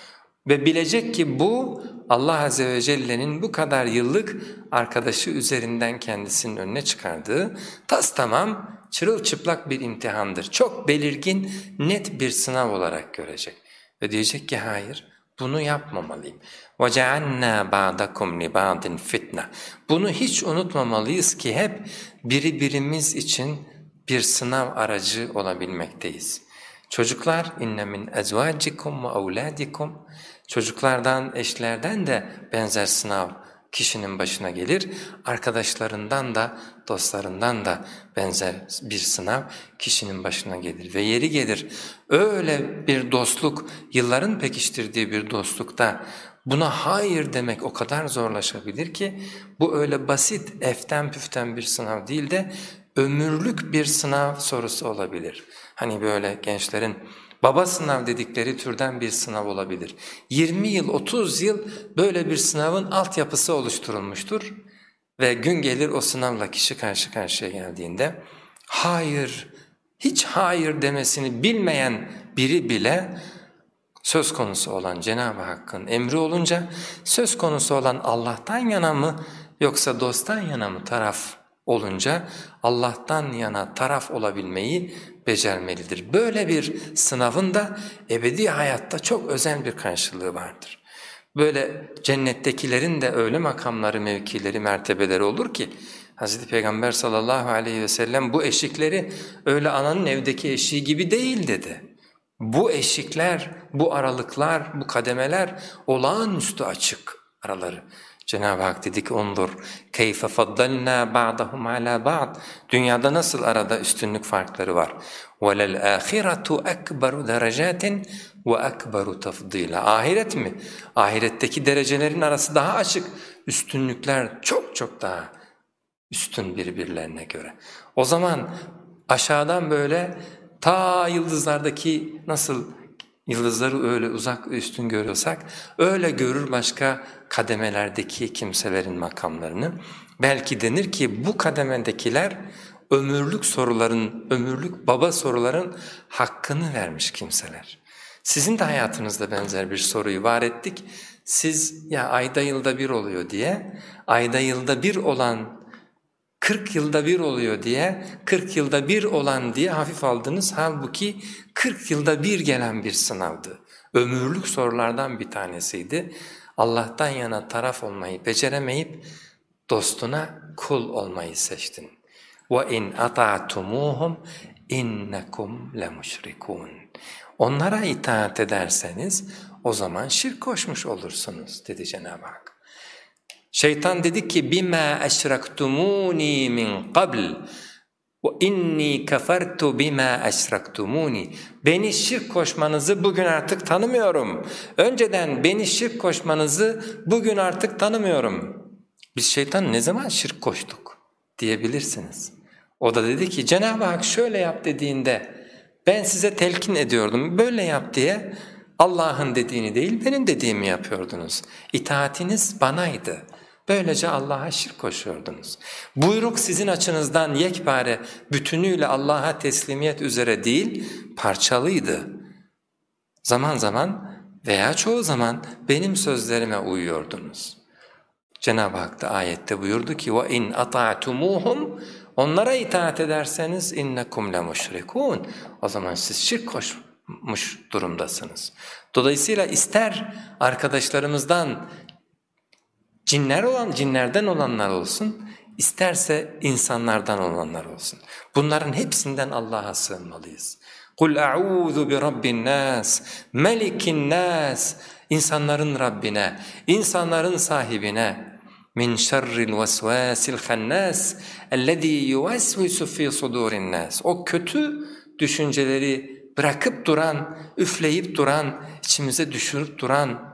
Ve bilecek ki bu Allah Azze ve Celle'nin bu kadar yıllık arkadaşı üzerinden kendisinin önüne çıkardığı tas tamam çırılçıplak bir imtihandır. Çok belirgin, net bir sınav olarak görecek. Ve diyecek ki hayır, bunu yapmamalıyım. وَجَعَلْنَا بَعْدَكُمْ لِبَعْدٍ fitne. Bunu hiç unutmamalıyız ki hep biri birimiz için bir sınav aracı olabilmekteyiz. Çocuklar inne min ezvacikum ve auladikum çocuklardan, eşlerden de benzer sınav kişinin başına gelir. Arkadaşlarından da, dostlarından da benzer bir sınav kişinin başına gelir ve yeri gelir. Öyle bir dostluk, yılların pekiştirdiği bir dostlukta buna hayır demek o kadar zorlaşabilir ki bu öyle basit, eften püften bir sınav değil de ömürlük bir sınav sorusu olabilir. Hani böyle gençlerin baba sınav dedikleri türden bir sınav olabilir. 20 yıl, 30 yıl böyle bir sınavın altyapısı oluşturulmuştur ve gün gelir o sınavla kişi karşı karşıya geldiğinde hayır, hiç hayır demesini bilmeyen biri bile söz konusu olan Cenab-ı Hakk'ın emri olunca söz konusu olan Allah'tan yana mı yoksa dosttan yana mı taraf olunca Allah'tan yana taraf olabilmeyi becermelidir. Böyle bir sınavın da ebedi hayatta çok özel bir karşılığı vardır. Böyle cennettekilerin de öyle makamları, mevkileri, mertebeleri olur ki Hz. Peygamber sallallahu aleyhi ve sellem bu eşikleri öyle ananın evdeki eşiği gibi değil dedi. Bu eşikler, bu aralıklar, bu kademeler olağanüstü açık araları. Cenab-ı Hak dedi ki ondur. Keyfe faddalna ba'dahum ala ba'd. Dünyada nasıl arada üstünlük farkları var. Velel ahiretu ekberu derecatin ve ekberu tafdila. Ahiret mi? Ahiretteki derecelerin arası daha açık. Üstünlükler çok çok daha üstün birbirlerine göre. O zaman aşağıdan böyle ta yıldızlardaki nasıl Yıldızları öyle uzak üstün görüyorsak öyle görür başka kademelerdeki kimselerin makamlarını. Belki denir ki bu kademedekiler ömürlük soruların, ömürlük baba soruların hakkını vermiş kimseler. Sizin de hayatınızda benzer bir soruyu var ettik. Siz ya ayda yılda bir oluyor diye, ayda yılda bir olan 40 yılda bir oluyor diye, 40 yılda bir olan diye hafif aldınız. Halbuki 40 yılda bir gelen bir sınavdı. Ömürlük sorulardan bir tanesiydi. Allah'tan yana taraf olmayı beceremeyip dostuna kul olmayı seçtin. وَاِنْ اَطَعْتُمُوهُمْ اِنَّكُمْ لَمُشْرِكُونَ Onlara itaat ederseniz o zaman şirk koşmuş olursunuz dedi Cenab-ı Hak. Şeytan dedi ki bima eşraktumuni min qabl ve inni kafartu bima eşraktumuni. Beni şirk koşmanızı bugün artık tanımıyorum. Önceden beni şirk koşmanızı bugün artık tanımıyorum. Biz şeytan ne zaman şirk koştuk diyebilirsiniz. O da dedi ki Cenab-ı Hak şöyle yap dediğinde ben size telkin ediyordum böyle yap diye Allah'ın dediğini değil benim dediğimi yapıyordunuz. İtaatiniz banaydı. Böylece Allah'a şirk koşuyordunuz. Buyruk sizin açınızdan yekpare bütünüyle Allah'a teslimiyet üzere değil, parçalıydı. Zaman zaman veya çoğu zaman benim sözlerime uyuyordunuz. Cenab-ı Hak da ayette buyurdu ki وَاِنْ أَطَعْتُمُوهُمْ Onlara itaat ederseniz innekum lemushrikun. O zaman siz şirk koşmuş durumdasınız. Dolayısıyla ister arkadaşlarımızdan Cinler olan cinlerden olanlar olsun, isterse insanlardan olanlar olsun. Bunların hepsinden Allah'a sığınmalıyız. Kul a'udhu bi rabbin nas, melikin nas, insanların Rabbine, insanların sahibine. Min şerril vesvasil hannas, ellezî yuvesvisu fî sudurin nas. O kötü düşünceleri bırakıp duran, üfleyip duran, içimize düşürüp duran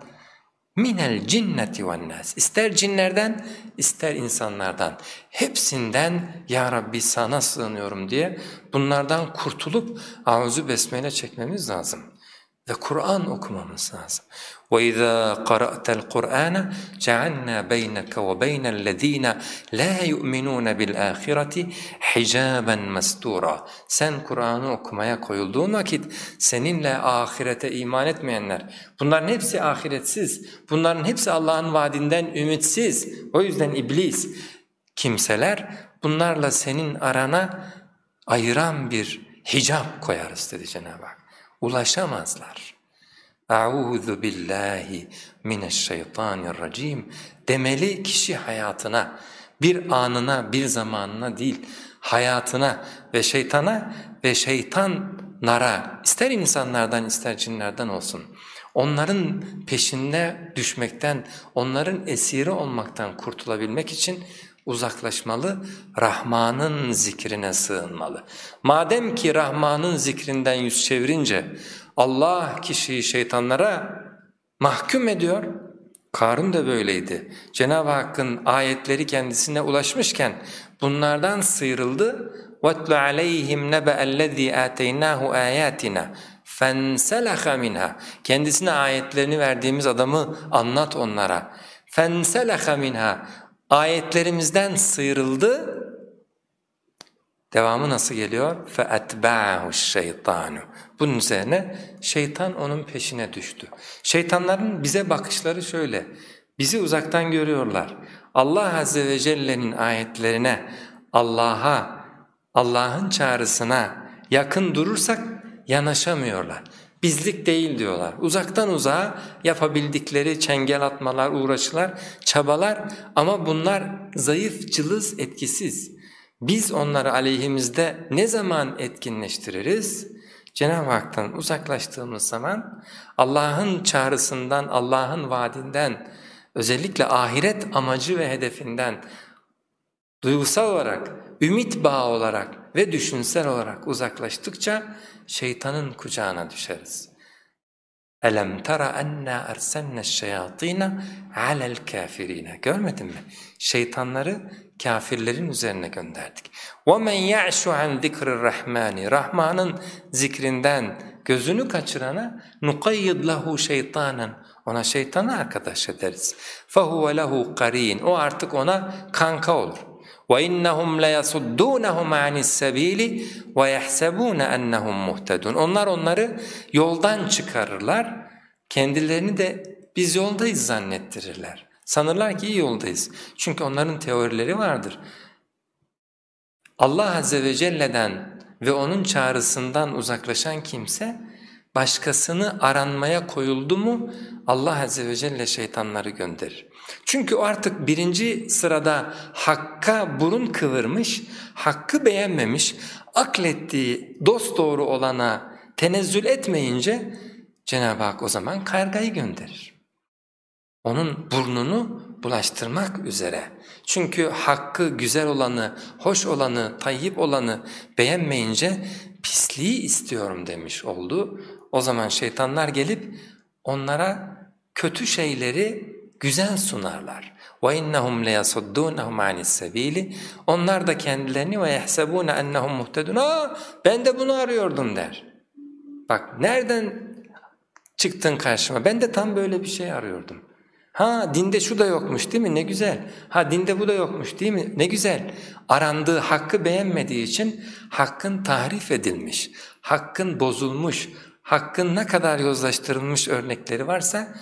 minel cinneti ven nas. İster cinlerden, ister insanlardan. Hepsinden ya Rabbi sana sığınıyorum diye bunlardan kurtulup auzu besmele çekmemiz lazım. ve Kur'an okumamız lazım. وَإِذَا قَرَأْتَ الْقُرْآنَ جَعَلْنَا بَيْنَكَ وَبَيْنَ الَّذ۪ينَ لَا يُؤْمِنُونَ بِالْآخِرَةِ حِجَابًا مَسْتُورًا Sen Kur'an'ı okumaya koyulduğun vakit seninle ahirete iman etmeyenler, bunların hepsi ahiretsiz, bunların hepsi Allah'ın vaadinden ümitsiz, o yüzden iblis, kimseler bunlarla senin arana ayıran bir hicap koyarız dedi Cenab-ı Hak. Ulaşamazlar. A'udhu billahi mineşşeytanirracim demeli kişi hayatına, bir anına, bir zamanına değil, hayatına ve şeytana ve şeytanlara, ister insanlardan ister cinlerden olsun, onların peşinde düşmekten, onların esiri olmaktan kurtulabilmek için uzaklaşmalı, Rahman'ın zikrine sığınmalı. Madem ki Rahman'ın zikrinden yüz çevirince Allah kişiyi şeytanlara mahkum ediyor, Karun da böyleydi. Cenab-ı Hakk'ın ayetleri kendisine ulaşmışken bunlardan sıyrıldı. وَاتْلُ عَلَيْهِمْ نَبَأَ الَّذ۪ي آتَيْنَاهُ آيَاتِنَا فَانْسَلَخَ minha. Kendisine ayetlerini verdiğimiz adamı anlat onlara. فَانْسَلَخَ minha. Ayetlerimizden sıyrıldı. Devamı nasıl geliyor? فَاَتْبَعَهُ الشَّيْطَانُ Bunun üzerine şeytan onun peşine düştü. Şeytanların bize bakışları şöyle, bizi uzaktan görüyorlar. Allah Azze ve Celle'nin ayetlerine, Allah'a, Allah'ın çağrısına yakın durursak yanaşamıyorlar. Bizlik değil diyorlar. Uzaktan uzağa yapabildikleri çengel atmalar, uğraşılar, çabalar ama bunlar zayıf, cılız, etkisiz. Biz onları aleyhimizde ne zaman etkinleştiririz? Cenab-ı Hak'tan uzaklaştığımız zaman Allah'ın çağrısından, Allah'ın vaadinden, özellikle ahiret amacı ve hedefinden duygusal olarak, ümit bağı olarak ve düşünsel olarak uzaklaştıkça şeytanın kucağına düşeriz. Elem tara enna erselne şeyatina alel kafirine. Görmedin mi? Şeytanları kafirlerin üzerine gönderdik. وَمَنْ يَعْشُ عَنْ ذِكْرِ الرَّحْمَانِ Rahman'ın zikrinden gözünü kaçırana نُقَيِّدْ لَهُ şeytanen Ona şeytanı arkadaş ederiz. فَهُوَ لَهُ قَر۪ينَ O artık ona kanka olur. وَاِنَّهُمْ لَيَصُدُّونَهُمْ عَنِ السَّب۪يلِ وَيَحْسَبُونَ اَنَّهُمْ مُهْتَدُونَ Onlar onları yoldan çıkarırlar, kendilerini de biz yoldayız zannettirirler. Sanırlar ki iyi yoldayız. Çünkü onların teorileri vardır. Allah Azze ve Celle'den ve O'nun çağrısından uzaklaşan kimse, başkasını aranmaya koyuldu mu Allah Azze ve Celle şeytanları gönderir. Çünkü o artık birinci sırada hakka burun kıvırmış, hakkı beğenmemiş, aklettiği dost doğru olana tenezzül etmeyince Cenab-ı Hak o zaman kargayı gönderir. Onun burnunu bulaştırmak üzere. Çünkü hakkı, güzel olanı, hoş olanı, tayyip olanı beğenmeyince pisliği istiyorum demiş oldu. O zaman şeytanlar gelip onlara kötü şeyleri güzel sunarlar. وَاِنَّهُمْ لَيَصُدُّونَهُمْ عَنِ السَّب۪يلِ Onlar da kendilerini وَيَحْسَبُونَ اَنَّهُمْ مُهْتَدُونَ Aa ben de bunu arıyordum der. Bak nereden çıktın karşıma? Ben de tam böyle bir şey arıyordum. Ha dinde şu da yokmuş değil mi? Ne güzel. Ha dinde bu da yokmuş değil mi? Ne güzel. Arandığı hakkı beğenmediği için hakkın tahrif edilmiş, hakkın bozulmuş, hakkın ne kadar yozlaştırılmış örnekleri varsa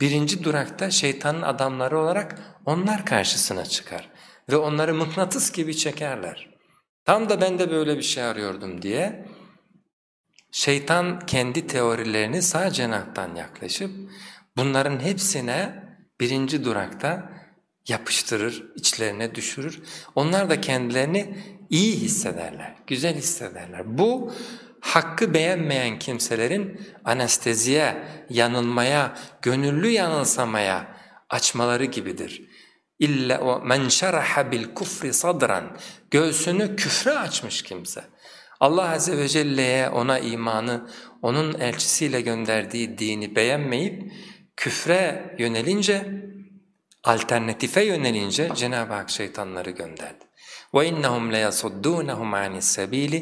birinci durakta şeytanın adamları olarak onlar karşısına çıkar ve onları mıknatıs gibi çekerler. Tam da ben de böyle bir şey arıyordum diye şeytan kendi teorilerini sağ cenahtan yaklaşıp bunların hepsine birinci durakta yapıştırır, içlerine düşürür. Onlar da kendilerini iyi hissederler, güzel hissederler. Bu hakkı beğenmeyen kimselerin anesteziye, yanılmaya, gönüllü yanılsamaya açmaları gibidir. İlla o men şeraha bil kufri sadran göğsünü küfre açmış kimse. Allah azze ve celle'ye ona imanı, onun elçisiyle gönderdiği dini beğenmeyip küfre yönelince, alternatife yönelince Cenab-ı Hak şeytanları gönderdi. وَاِنَّهُمْ لَيَصُدُّونَهُمْ عَنِ السَّب۪يلِ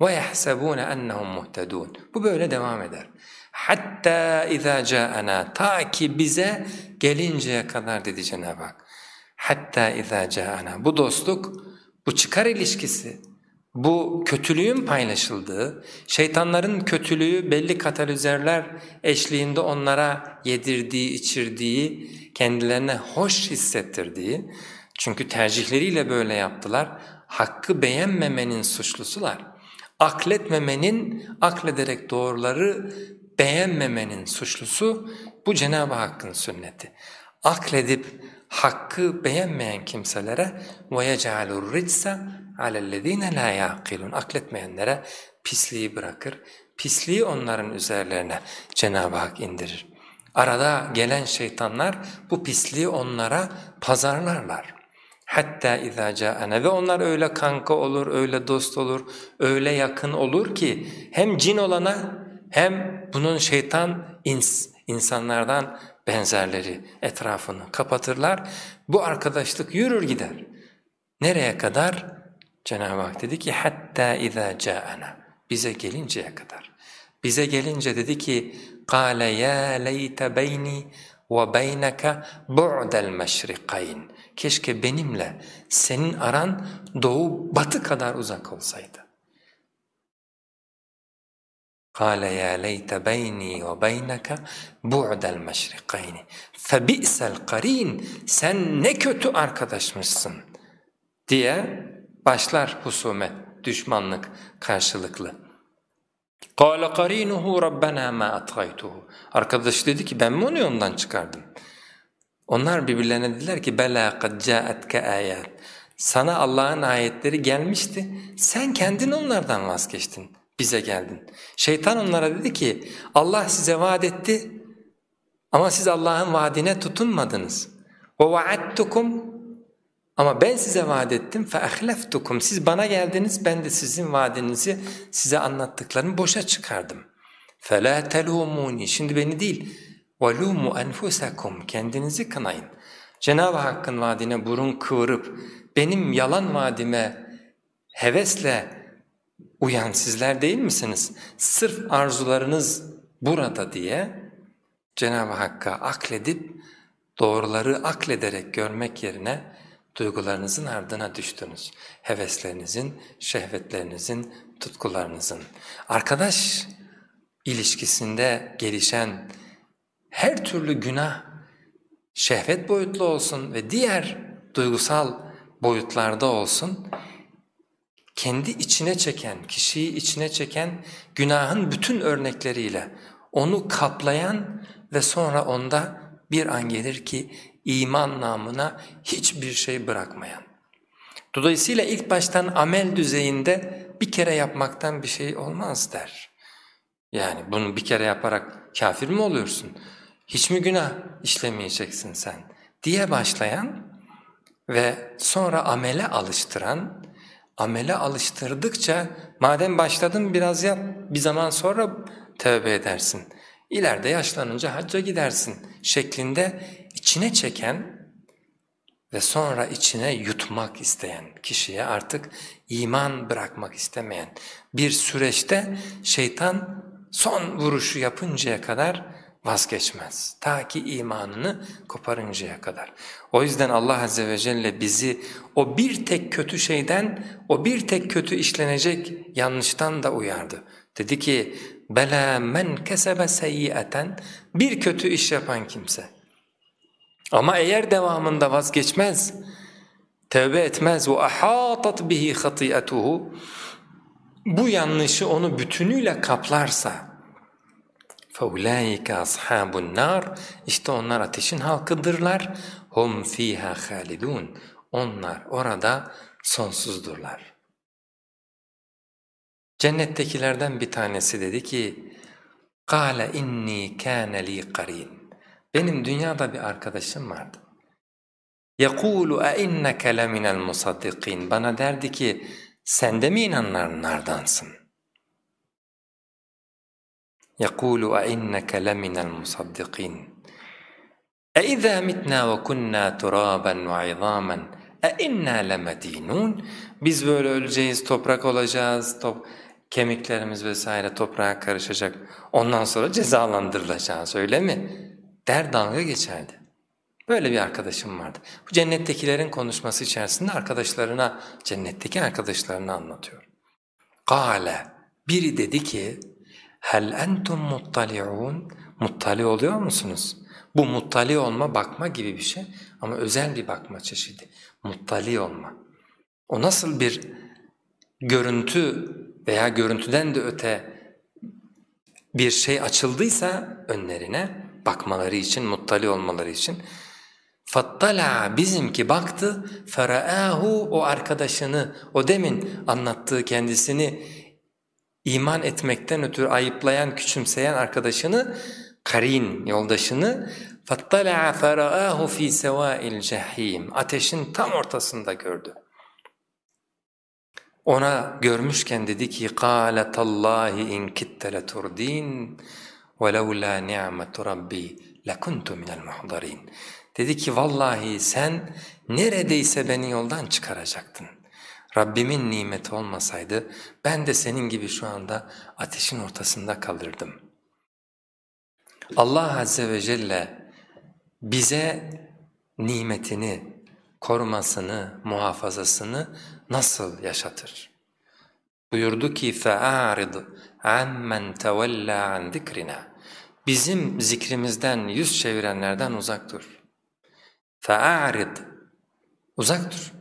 وَيَحْسَبُونَ اَنَّهُمْ مُهْتَدُونَ Bu böyle devam eder. Hatta iza ca'ana ta ki bize gelinceye kadar dedi Cenab-ı Hak. Hatta iza ca'ana bu dostluk, bu çıkar ilişkisi, bu kötülüğün paylaşıldığı, şeytanların kötülüğü belli katalizörler eşliğinde onlara yedirdiği, içirdiği, kendilerine hoş hissettirdiği, çünkü tercihleriyle böyle yaptılar, hakkı beğenmemenin suçlusular. Akletmemenin, aklederek doğruları beğenmemenin suçlusu bu Cenab-ı Hakk'ın sünneti. Akledip hakkı beğenmeyen kimselere وَيَجَعَلُ الرِّجْسَ عَلَى الَّذ۪ينَ لَا يَعْقِلُونَ Akletmeyenlere pisliği bırakır, pisliği onların üzerlerine Cenab-ı Hak indirir. Arada gelen şeytanlar bu pisliği onlara pazarlarlar. Hatta izâ câene ve onlar öyle kanka olur, öyle dost olur, öyle yakın olur ki hem cin olana hem bunun şeytan ins, insanlardan benzerleri etrafını kapatırlar. Bu arkadaşlık yürür gider. Nereye kadar? Cenab-ı Hak dedi ki hatta izâ câene bize gelinceye kadar. Bize gelince dedi ki قَالَ يَا لَيْتَ بَيْنِي وَبَيْنَكَ بُعْدَ الْمَشْرِقَيْنِ Keşke benimle senin aran doğu batı kadar uzak olsaydı. قال يا ليت بيني وبينك بعد المشرقين فبئس القرين sen ne kötü arkadaşmışsın diye başlar husumet, düşmanlık karşılıklı. قال قرينه ربنا ما أطغيته Arkadaş dedi ki ben mi onu yoldan çıkardım? onlar birbirlerine dediler ki bela kad ca'atke ayat. Sana Allah'ın ayetleri gelmişti. Sen kendin onlardan vazgeçtin. Bize geldin. Şeytan onlara dedi ki Allah size vaat etti ama siz Allah'ın vaadine tutunmadınız. Ve vaattukum ama ben size vaat ettim fe ahleftukum. Siz bana geldiniz ben de sizin vaadinizi size anlattıklarımı boşa çıkardım. Fela telumuni. Şimdi beni değil وَلُومُ أَنْفُسَكُمْ Kendinizi kınayın. Cenab-ı Hakk'ın vaadine burun kıvırıp benim yalan vaadime hevesle uyan sizler değil misiniz? Sırf arzularınız burada diye Cenab-ı Hakk'a akledip doğruları aklederek görmek yerine duygularınızın ardına düştünüz. Heveslerinizin, şehvetlerinizin, tutkularınızın. Arkadaş ilişkisinde gelişen her türlü günah şehvet boyutlu olsun ve diğer duygusal boyutlarda olsun kendi içine çeken, kişiyi içine çeken günahın bütün örnekleriyle onu kaplayan ve sonra onda bir an gelir ki iman namına hiçbir şey bırakmayan. Dolayısıyla ilk baştan amel düzeyinde bir kere yapmaktan bir şey olmaz der. Yani bunu bir kere yaparak kafir mi oluyorsun? Hiç mi günah işlemeyeceksin sen? diye başlayan ve sonra amele alıştıran, amele alıştırdıkça madem başladın biraz yap, bir zaman sonra tövbe edersin. İleride yaşlanınca hacca gidersin şeklinde içine çeken ve sonra içine yutmak isteyen kişiye artık iman bırakmak istemeyen bir süreçte şeytan son vuruşu yapıncaya kadar vazgeçmez. Ta ki imanını koparıncaya kadar. O yüzden Allah Azze ve Celle bizi o bir tek kötü şeyden, o bir tek kötü işlenecek yanlıştan da uyardı. Dedi ki, bela men kesebe seyyiaten bir kötü iş yapan kimse. Ama eğer devamında vazgeçmez, tevbe etmez ve ahatat bihi hatiyetuhu bu yanlışı onu bütünüyle kaplarsa فَاُولَٰئِكَ أَصْحَابُ النَّارِ İşte onlar ateşin halkıdırlar. هُمْ ف۪يهَا خَالِدُونَ Onlar orada sonsuzdurlar. Cennettekilerden bir tanesi dedi ki, قَالَ اِنِّي كَانَ لِي قَر۪ينَ Benim dünyada bir arkadaşım vardı. يَقُولُ اَاِنَّكَ لَمِنَ الْمُصَدِّقِينَ Bana derdi ki, sen de mi inananlardansın? يقول أئنك لمن المصدقين أإذا متنا وكنا ترابا وعظاما أئنا لمدينون Biz böyle öleceğiz, toprak olacağız, top... kemiklerimiz vesaire toprağa karışacak, ondan sonra cezalandırılacağız öyle mi? Der dalga geçerdi. Böyle bir arkadaşım vardı. Bu cennettekilerin konuşması içerisinde arkadaşlarına, cennetteki arkadaşlarına anlatıyor. Kale, biri dedi ki, hel entum muttali'un, muttali oluyor musunuz? Bu muttali olma, bakma gibi bir şey ama özel bir bakma çeşidi. Muttali olma. O nasıl bir görüntü veya görüntüden de öte bir şey açıldıysa önlerine bakmaları için, muttali olmaları için fattala bizimki baktı feraahu o arkadaşını o demin anlattığı kendisini İman etmekten ötürü ayıplayan, küçümseyen arkadaşını, karin yoldaşını فَطَّلَعَ فَرَآهُ ف۪ي سَوَائِ الْجَح۪يمِ Ateşin tam ortasında gördü. Ona görmüşken dedi ki قَالَتَ اللّٰهِ اِنْ كِتَّ لَتُرْد۪ينَ وَلَوْلَا نِعْمَةُ رَبِّي لَكُنْتُ مِنَ الْمُحْضَر۪ينَ Dedi ki vallahi sen neredeyse beni yoldan çıkaracaktın. Rabbimin nimeti olmasaydı ben de senin gibi şu anda ateşin ortasında kalırdım. Allah Azze ve Celle bize nimetini, korumasını, muhafazasını nasıl yaşatır? Buyurdu ki فَاَعْرِضْ عَمَّنْ تَوَلَّا عَنْ ذِكْرِنَا Bizim zikrimizden yüz çevirenlerden uzak dur. فَاَعْرِضْ Uzak dur.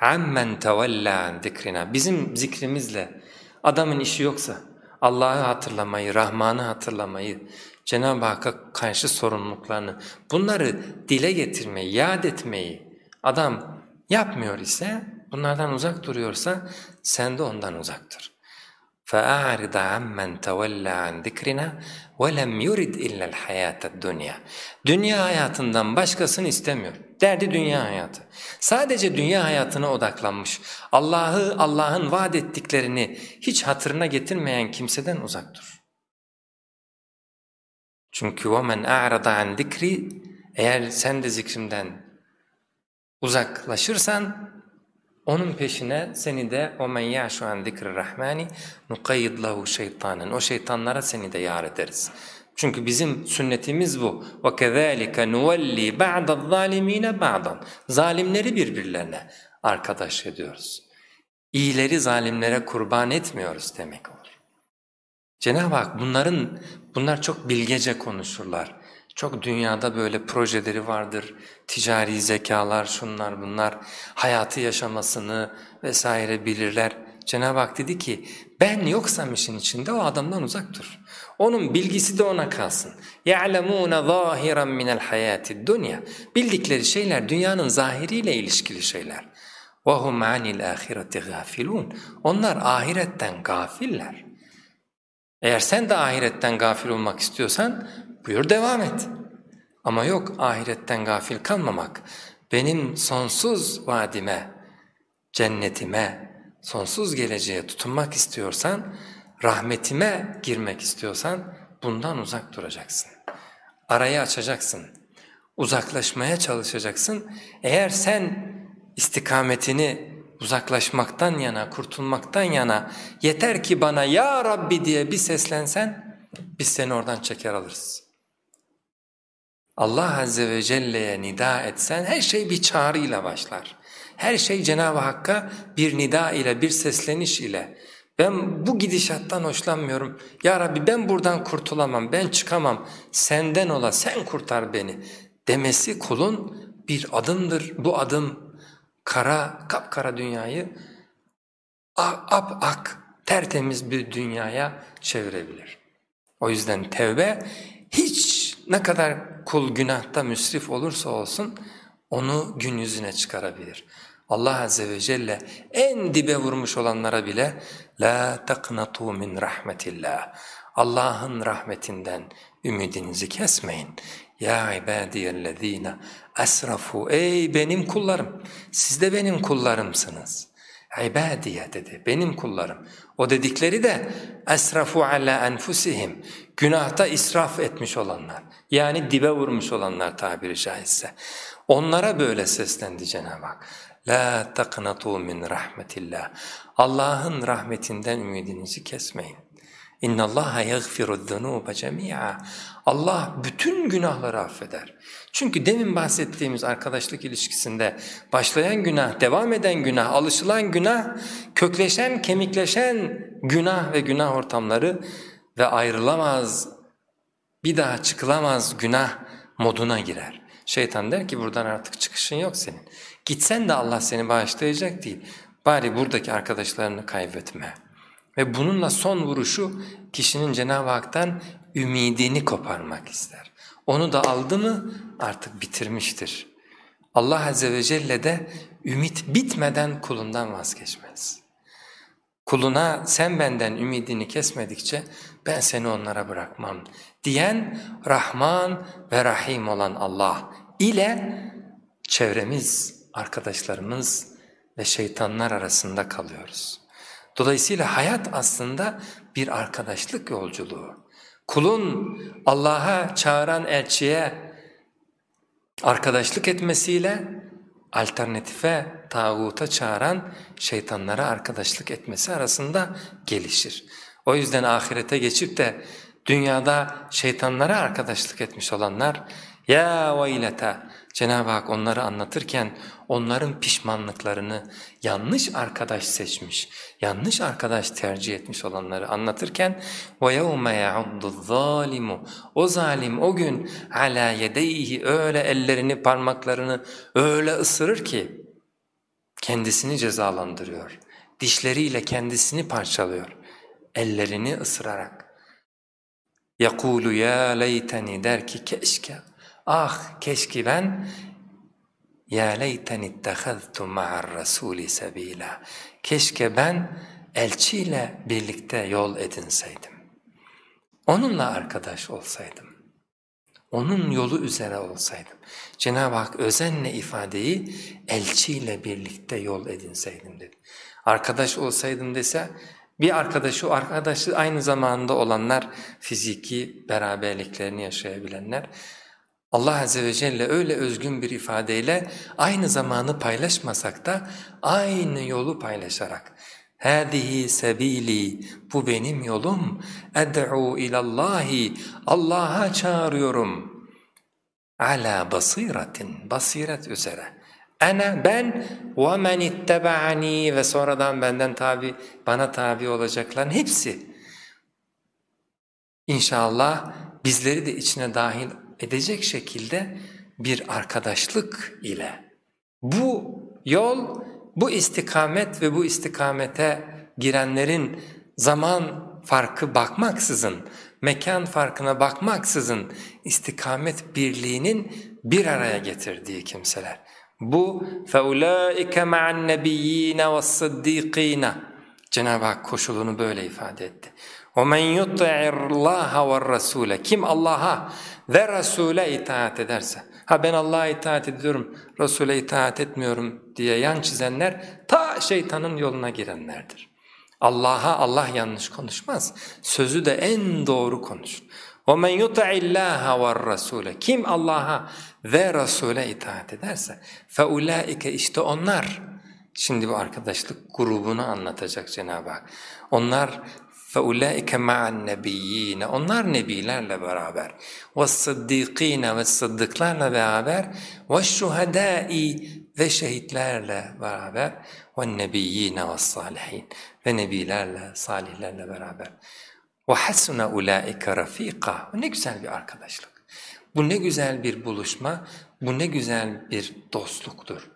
عَمَّنْ تَوَلَّا عَنْ ذِكْرِنَا Bizim zikrimizle adamın işi yoksa Allah'ı hatırlamayı, Rahman'ı hatırlamayı, Cenab-ı Hakk'a karşı sorumluluklarını bunları dile getirmeyi, yad etmeyi adam yapmıyor ise bunlardan uzak duruyorsa sen de ondan uzak dur. فَاَعْرِضَ عَمَّنْ تَوَلَّا عَنْ ذِكْرِنَا وَلَمْ يُرِدْ اِلَّا الْحَيَاةَ الدُّنْيَا Dünya hayatından başkasını istemiyor. Derdi dünya hayatı. Sadece dünya hayatına odaklanmış. Allah'ı, Allah'ın vaat ettiklerini hiç hatırına getirmeyen kimseden uzak dur. Çünkü وَمَنْ اَعْرَضَ عَنْ ذِكْرِ Eğer sen de zikrimden uzaklaşırsan onun peşine seni de o men ya'şu an zikri rahmani nuqayyid lahu şeytanen. O şeytanlara seni de yar ederiz. Çünkü bizim sünnetimiz bu. Kezalike nuvelli ba'da'z zalimine ba'dan. Zalimleri birbirlerine arkadaş ediyoruz. İyileri zalimlere kurban etmiyoruz demek olur. Cenab-ı Hak bunların bunlar çok bilgece konuşurlar. Çok dünyada böyle projeleri vardır, ticari zekalar, şunlar bunlar, hayatı yaşamasını vesaire bilirler. Cenab-ı Hak dedi ki, ben yoksam işin içinde o adamdan uzak dur. Onun bilgisi de ona kalsın. يَعْلَمُونَ ظَاهِرًا مِنَ الْحَيَاةِ الدُّنْيَا Bildikleri şeyler dünyanın zahiriyle ilişkili şeyler. وَهُمْ عَنِ الْآخِرَةِ غَافِلُونَ Onlar ahiretten gafiller. Eğer sen de ahiretten gafil olmak istiyorsan Buyur devam et. Ama yok ahiretten gafil kalmamak. Benim sonsuz vadime, cennetime, sonsuz geleceğe tutunmak istiyorsan, rahmetime girmek istiyorsan bundan uzak duracaksın. Arayı açacaksın. Uzaklaşmaya çalışacaksın. Eğer sen istikametini uzaklaşmaktan yana, kurtulmaktan yana yeter ki bana ya Rabbi diye bir seslensen biz seni oradan çeker alırız. Allah Azze ve Celle'ye nida etsen her şey bir çağrıyla başlar. Her şey Cenab-ı Hakk'a bir nida ile, bir sesleniş ile. Ben bu gidişattan hoşlanmıyorum. Ya Rabbi ben buradan kurtulamam, ben çıkamam. Senden ola, sen kurtar beni demesi kulun bir adımdır. Bu adım kara, kapkara dünyayı ap ak, tertemiz bir dünyaya çevirebilir. O yüzden tevbe hiç ne kadar kul günahta müsrif olursa olsun onu gün yüzüne çıkarabilir. Allah Azze ve Celle en dibe vurmuş olanlara bile la taqnatu min rahmetillah. Allah'ın rahmetinden ümidinizi kesmeyin. Ya ibadiyellezine asrafu ey benim kullarım siz de benim kullarımsınız. İbadiye dedi benim kullarım. O dedikleri de esrafu ala enfusihim günahta israf etmiş olanlar yani dibe vurmuş olanlar tabiri caizse. Onlara böyle seslendi Cenab-ı Hak. La taqnatu min rahmetillah. Allah'ın rahmetinden ümidinizi kesmeyin. İnna Allah yaghfiru zunuba cemia. Allah bütün günahları affeder. Çünkü demin bahsettiğimiz arkadaşlık ilişkisinde başlayan günah, devam eden günah, alışılan günah, kökleşen, kemikleşen günah ve günah ortamları ve ayrılamaz, bir daha çıkılamaz günah moduna girer. Şeytan der ki buradan artık çıkışın yok senin. Gitsen de Allah seni bağışlayacak değil. Bari buradaki arkadaşlarını kaybetme. Ve bununla son vuruşu kişinin Cenab-ı Hak'tan ümidini koparmak ister. Onu da aldı mı artık bitirmiştir. Allah Azze ve Celle de ümit bitmeden kulundan vazgeçmez. Kuluna sen benden ümidini kesmedikçe ben seni onlara bırakmam diyen Rahman ve Rahim olan Allah ile çevremiz, arkadaşlarımız ve şeytanlar arasında kalıyoruz. Dolayısıyla hayat aslında bir arkadaşlık yolculuğu. Kulun Allah'a çağıran elçiye arkadaşlık etmesiyle alternatife, tağuta çağıran şeytanlara arkadaşlık etmesi arasında gelişir. O yüzden ahirete geçip de dünyada şeytanlara arkadaşlık etmiş olanlar ya veylete Cenab-ı Hak onları anlatırken onların pişmanlıklarını yanlış arkadaş seçmiş, yanlış arkadaş tercih etmiş olanları anlatırken وَيَوْمَ يَعُضُّ الظَّالِمُ O zalim o gün عَلَى يَدَيْهِ öyle ellerini parmaklarını öyle ısırır ki kendisini cezalandırıyor. Dişleriyle kendisini parçalıyor. Ellerini ısırarak. يَقُولُ ya leyteni der ki keşke Ah keşke ben ya leyten ittehaztu ma'ar rasuli sabila. Keşke ben elçiyle birlikte yol edinseydim. Onunla arkadaş olsaydım. Onun yolu üzere olsaydım. Cenab-ı Hak özenle ifadeyi elçiyle birlikte yol edinseydim dedi. Arkadaş olsaydım dese bir arkadaşı arkadaşı aynı zamanda olanlar fiziki beraberliklerini yaşayabilenler Allah Azze ve Celle öyle özgün bir ifadeyle aynı zamanı paylaşmasak da aynı yolu paylaşarak هَذِهِ sebili bu benim yolum اَدْعُوا ilallahi Allah'a çağırıyorum ala basiratin basiret üzere ana ben ve men ittebaani ve sonradan benden tabi bana tabi olacakların hepsi İnşallah bizleri de içine dahil edecek şekilde bir arkadaşlık ile. Bu yol, bu istikamet ve bu istikamete girenlerin zaman farkı bakmaksızın, mekan farkına bakmaksızın istikamet birliğinin bir araya getirdiği kimseler. Bu فَاُولَٰئِكَ مَعَ النَّبِيِّينَ وَالصِّدِّيقِينَ Cenab-ı Hak koşulunu böyle ifade etti. وَمَنْ يُطِعِ اللّٰهَ وَالرَّسُولَ Kim Allah'a ve Resul'e itaat ederse, ha ben Allah'a itaat ediyorum, Resul'e itaat etmiyorum diye yan çizenler ta şeytanın yoluna girenlerdir. Allah'a Allah yanlış konuşmaz, sözü de en doğru konuşur. وَمَنْ يُطَعِ اللّٰهَ وَالرَّسُولَ Kim Allah'a ve Resul'e itaat ederse فَاُولَٰئِكَ işte onlar, şimdi bu arkadaşlık grubunu anlatacak Cenab-ı Hak. Onlar فَاُولَٰئِكَ مَعَ النَّبِيِّينَ Onlar nebilerle beraber. وَالصَّدِّقِينَ ve sıddıklarla beraber. وَالشُّهَدَاءِ ve şehitlerle beraber. وَالنَّبِيِّينَ وَالصَّالِحِينَ ve nebilerle, salihlerle beraber. وَحَسُنَ اُولَٰئِكَ رَف۪يقًا Ne güzel bir arkadaşlık. Bu ne güzel bir buluşma, bu ne güzel bir dostluktur.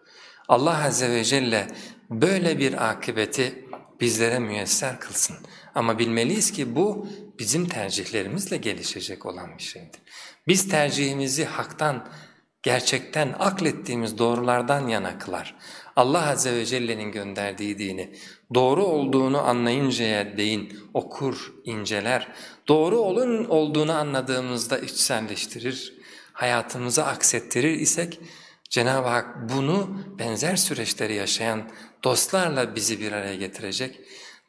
Allah Azze ve Celle böyle bir akıbeti bizlere müyesser kılsın. Ama bilmeliyiz ki bu bizim tercihlerimizle gelişecek olan bir şeydir. Biz tercihimizi haktan, gerçekten aklettiğimiz doğrulardan yana kılar. Allah Azze ve Celle'nin gönderdiği dini doğru olduğunu anlayıncaya değin okur, inceler. Doğru olun olduğunu anladığımızda içselleştirir, hayatımıza aksettirir isek Cenab-ı Hak bunu benzer süreçleri yaşayan dostlarla bizi bir araya getirecek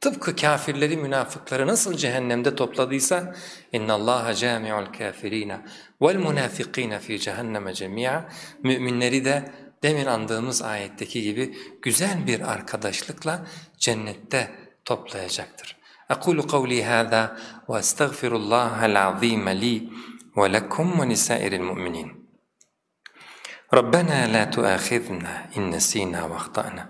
Tıpkı kafirleri, münafıkları nasıl cehennemde topladıysa اِنَّ اللّٰهَ جَامِعُ الْكَافِر۪ينَ وَالْمُنَافِق۪ينَ ف۪ي جَهَنَّمَ جَمِيعًا Müminleri de demin andığımız ayetteki gibi güzel bir arkadaşlıkla cennette toplayacaktır. أقول قولي هذا وأستغفر الله العظيم لي ولكم ولسائر المؤمنين ربنا لا تؤاخذنا إن نسينا واخطأنا